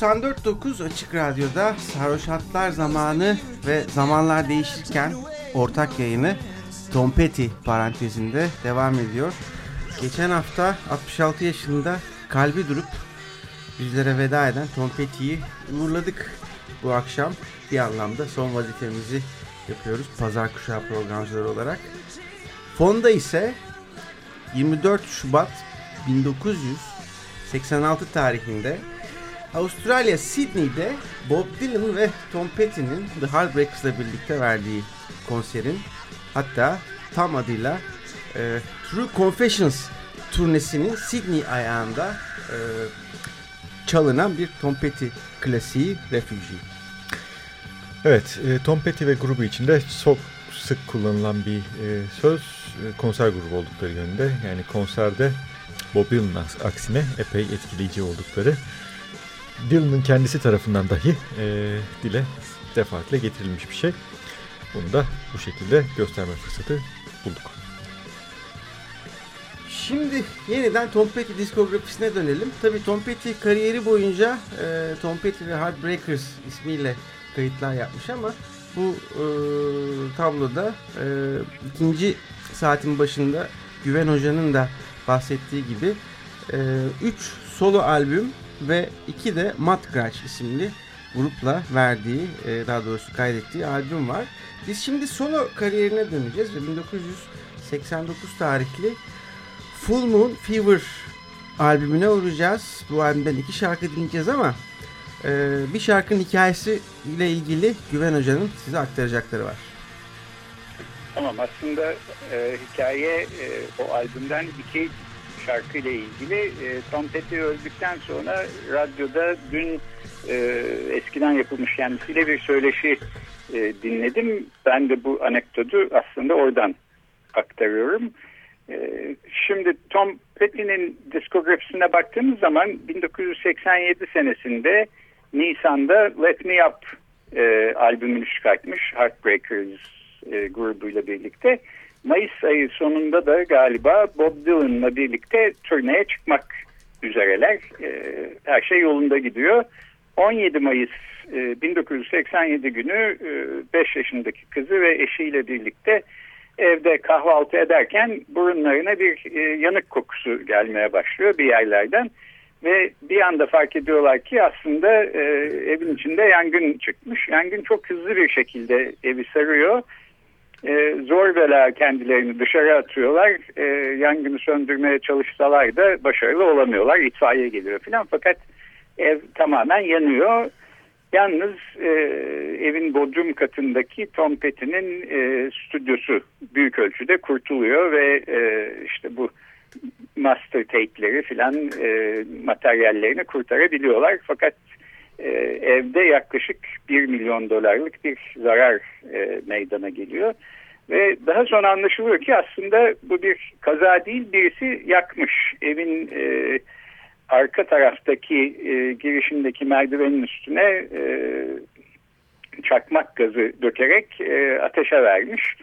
94.9 Açık Radyo'da Sarhoş Hatlar Zamanı ve Zamanlar Değişirken ortak yayını Tom Petty parantezinde devam ediyor. Geçen hafta 66 yaşında kalbi durup bizlere veda eden Tom Petty'yi uğurladık bu akşam. Bir anlamda son vazifemizi yapıyoruz Pazar Kuşağı programcıları olarak. Fonda ise 24 Şubat 1986 tarihinde Avustralya Sydney'de Bob Dylan ve Tom Petty'nin The Heartbreakers'la birlikte verdiği konserin hatta tam adıyla e, True Confessions turnesinin Sydney ayağında e, çalınan bir Tom Petty klasiği Refugee. Evet, e, Tom Petty ve grubu içinde çok sık kullanılan bir e, söz e, konser grubu oldukları yönünde. Yani konserde Bob Dylan'ın aksine epey etkileyici oldukları Dylan'ın kendisi tarafından dahi e, dile defaatle getirilmiş bir şey. Bunu da bu şekilde gösterme fırsatı bulduk. Şimdi yeniden Tom Petty diskografisine dönelim. Tabii Tom Petty kariyeri boyunca e, Tom Petty ve Heartbreakers ismiyle kayıtlar yapmış ama bu e, tabloda e, ikinci saatin başında Güven Hoca'nın da bahsettiği gibi 3 e, solo albüm ve 2 de Matt Gratch isimli grupla verdiği, e, daha doğrusu kaydettiği albüm var. Biz şimdi solo kariyerine döneceğiz ve 1989 tarihli Full Moon Fever albümüne uğrayacağız. Bu albümden iki şarkı dinleyeceğiz ama e, bir şarkının hikayesi ile ilgili Güven Hoca'nın size aktaracakları var. Tamam aslında e, hikaye e, o albümden iki şarkıyla ilgili. E, Tom Petty öldükten sonra radyoda dün e, eskiden yapılmış kendisiyle bir söyleşi e, dinledim. Ben de bu anekdotu aslında oradan aktarıyorum. E, şimdi Tom Petty'nin diskografisine baktığımız zaman 1987 senesinde Nisan'da Let Me Up e, albümünü çıkartmış Heartbreakers e, grubuyla birlikte. Mayıs ayı sonunda da galiba Bob Dylan'la birlikte turneye çıkmak üzereler. E, her şey yolunda gidiyor. 17 Mayıs e, 1987 günü e, 5 yaşındaki kızı ve eşiyle birlikte evde kahvaltı ederken burunlarına bir e, yanık kokusu gelmeye başlıyor bir yerlerden. Ve bir anda fark ediyorlar ki aslında e, evin içinde yangın çıkmış. Yangın çok hızlı bir şekilde evi sarıyor. E, zor bela kendilerini dışarı atıyorlar. E, yangını söndürmeye çalışsalar da başarılı olamıyorlar. İtfaiye geliyor filan fakat ev tamamen yanıyor. Yalnız e, evin bodrum katındaki Tom Petty'nin e, stüdyosu büyük ölçüde kurtuluyor ve e, işte bu master tape'leri filan e, materyallerini kurtarabiliyorlar. Fakat e, evde yaklaşık 1 milyon dolarlık bir zarar e, meydana geliyor. Ve daha sonra anlaşılıyor ki aslında bu bir kaza değil birisi yakmış. Evin e, arka taraftaki e, girişindeki merdivenin üstüne çakmak gazı dökerek ateşe vermiş.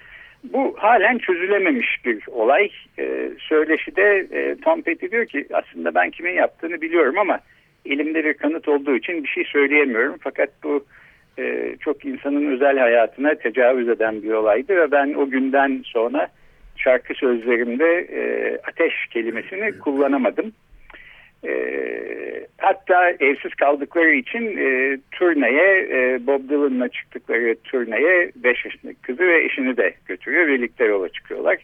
Bu halen çözülememiş bir olay. E, söyleşide e, Tom Petty diyor ki aslında ben kimin yaptığını biliyorum ama elimde bir kanıt olduğu için bir şey söyleyemiyorum. Fakat bu e, çok insanın özel hayatına tecavüz eden bir olaydı ve ben o günden sonra şarkı sözlerimde e, ateş kelimesini kullanamadım. E, hatta evsiz kaldıkları için e, turneye e, Bob Dylan'la çıktıkları turneye 5 yaşındaki kızı ve eşini de götürüyor. Birlikte yola çıkıyorlar.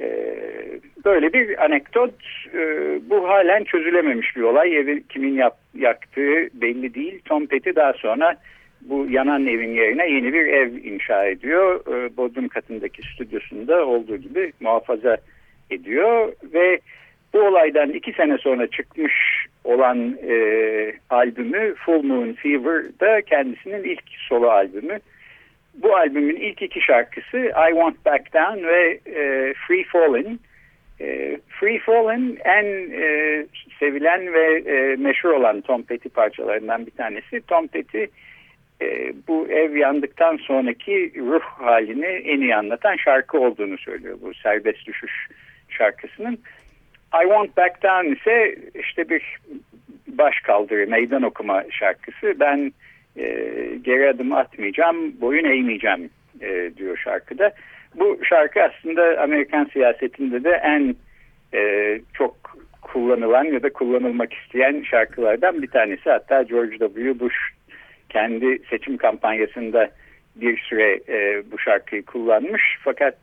E, böyle bir anekdot. E, bu halen çözülememiş bir olay. Evi kimin yap, yaktığı belli değil. Tom Petty daha sonra bu yanan evin yerine yeni bir ev inşa ediyor. E, Bodrum katındaki stüdyosunda olduğu gibi muhafaza ediyor ve bu olaydan iki sene sonra çıkmış olan e, albümü Full Moon Fever da kendisinin ilk solo albümü. Bu albümün ilk iki şarkısı I Want Back Down ve e, Free Fallin'. E, Free Fallin' en e, sevilen ve e, meşhur olan Tom Petty parçalarından bir tanesi. Tom Petty e, bu ev yandıktan sonraki ruh halini en iyi anlatan şarkı olduğunu söylüyor bu serbest düşüş şarkısının. I Want Back Down ise işte bir baş kaldırı, meydan okuma şarkısı. Ben e, geri adım atmayacağım, boyun eğmeyeceğim e, diyor şarkıda. Bu şarkı aslında Amerikan siyasetinde de en e, çok kullanılan ya da kullanılmak isteyen şarkılardan bir tanesi. Hatta George W. Bush kendi seçim kampanyasında bir süre e, bu şarkıyı kullanmış. Fakat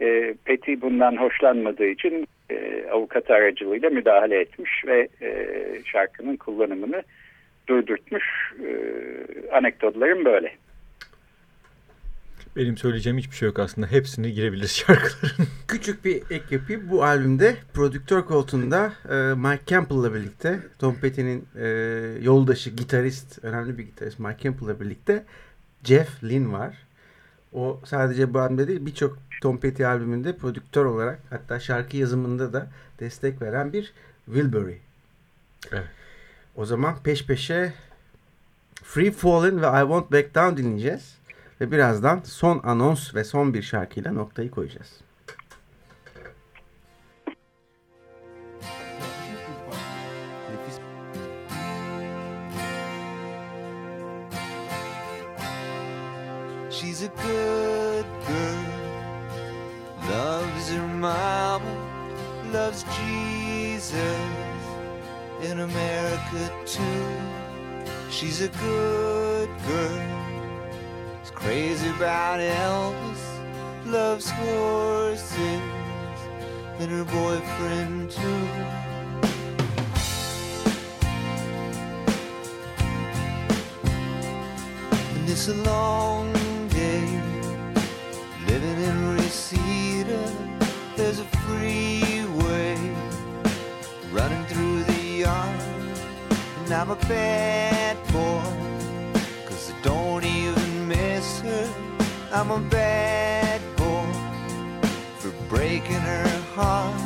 e, Petty bundan hoşlanmadığı için e, avukat aracılığıyla müdahale etmiş ve e, şarkının kullanımını durdurtmuş. E, anekdotlarım böyle. Benim söyleyeceğim hiçbir şey yok aslında. Hepsini girebiliriz şarkıların. Küçük bir ek yapayım. Bu albümde prodüktör koltuğunda e, Mike Campbell'la birlikte Tom Petty'nin e, yoldaşı, gitarist, önemli bir gitarist Mike Campbell'la birlikte Jeff Lynne var. O sadece bu albümde değil birçok Tom Petty albümünde prodüktör olarak hatta şarkı yazımında da destek veren bir Wilbury. Evet. O zaman peş peşe Free Fallin' ve I Want Back Down dinleyeceğiz. Ve birazdan son anons ve son bir şarkıyla noktayı koyacağız. She's a good girl, loves her mama, loves Jesus in America too. She's a good girl. She's crazy about Elvis, loves horses, and her boyfriend too. And it's a long I'm a bad boy. Cause I don't even miss her. I'm a bad boy for breaking her heart.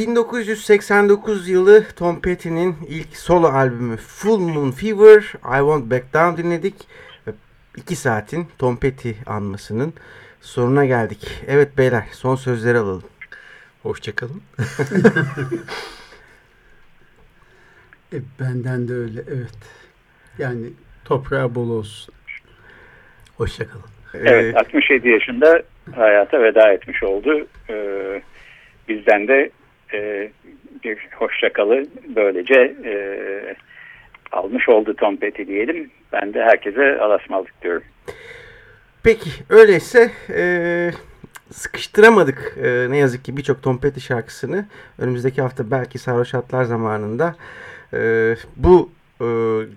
1989 yılı Tom Petty'nin ilk solo albümü Full Moon Fever, I Won't Back Down dinledik. Ve 2 saatin Tom Petty anmasının sonuna geldik. Evet beyler son sözleri alalım. Hoşçakalın. e, benden de öyle evet. Yani toprağı bol olsun. Hoşçakalın. Evet 67 yaşında hayata veda etmiş oldu. Ee, bizden de e, bir hoşçakalı böylece e, almış oldu Tom Petty diyelim. Ben de herkese alasmalık diyorum. Peki öyleyse e, sıkıştıramadık e, ne yazık ki birçok Tom Petty şarkısını. Önümüzdeki hafta belki Sarhoş Atlar zamanında e, bu e,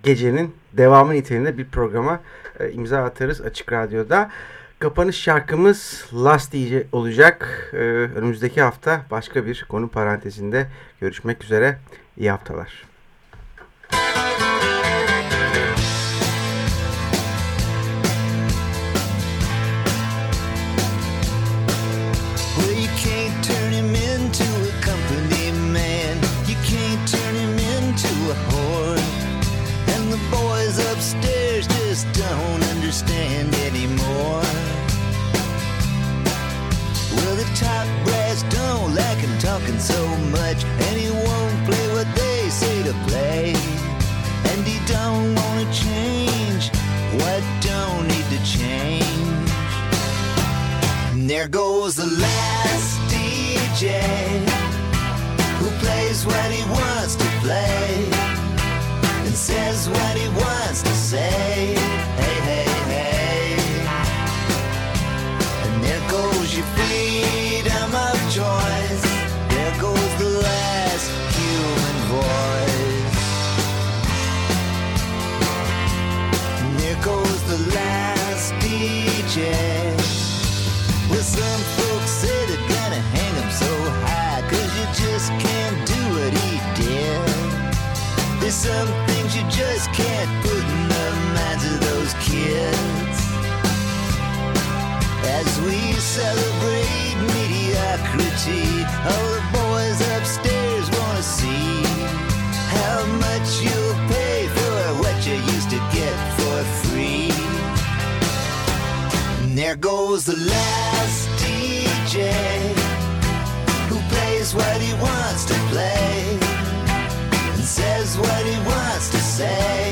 gecenin devamı niteliğinde bir programa e, imza atarız Açık Radyo'da. Kapanış şarkımız Last DJ olacak. Ee, önümüzdeki hafta başka bir konu parantezinde görüşmek üzere. İyi haftalar. There goes the last DJ who plays what he wants to play and says what he wants to say. Celebrate mediocrity, all the boys upstairs wanna see how much you'll pay for what you used to get for free. And there goes the last DJ who plays what he wants to play and says what he wants to say.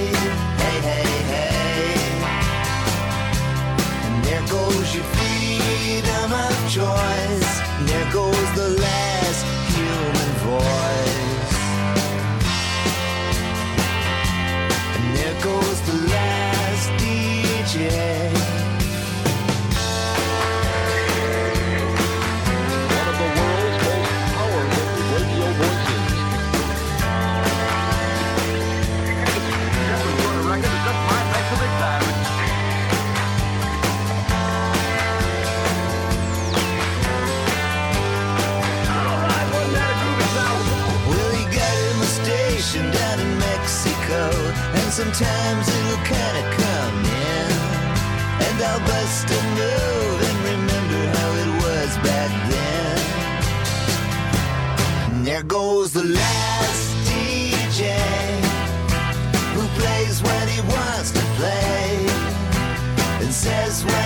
Sometimes it'll kinda come in. And I'll bust a move and remember how it was back then. And there goes the last DJ who plays what he wants to play and says what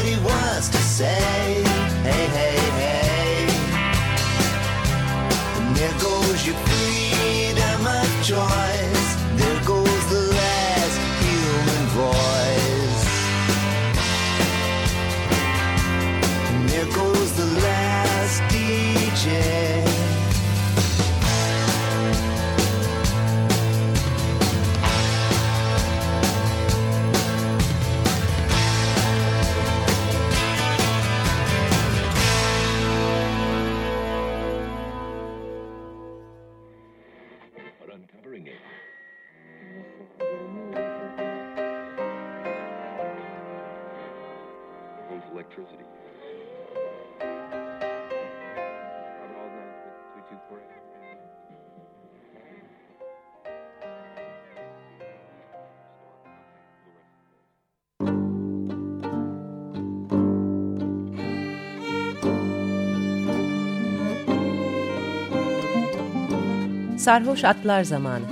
Sarhoş Atlar Zamanı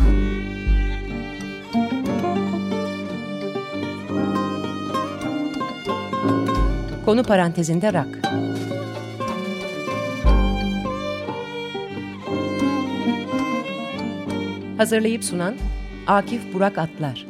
Konu parantezinde rak. Hazırlayıp sunan Akif Burak Atlar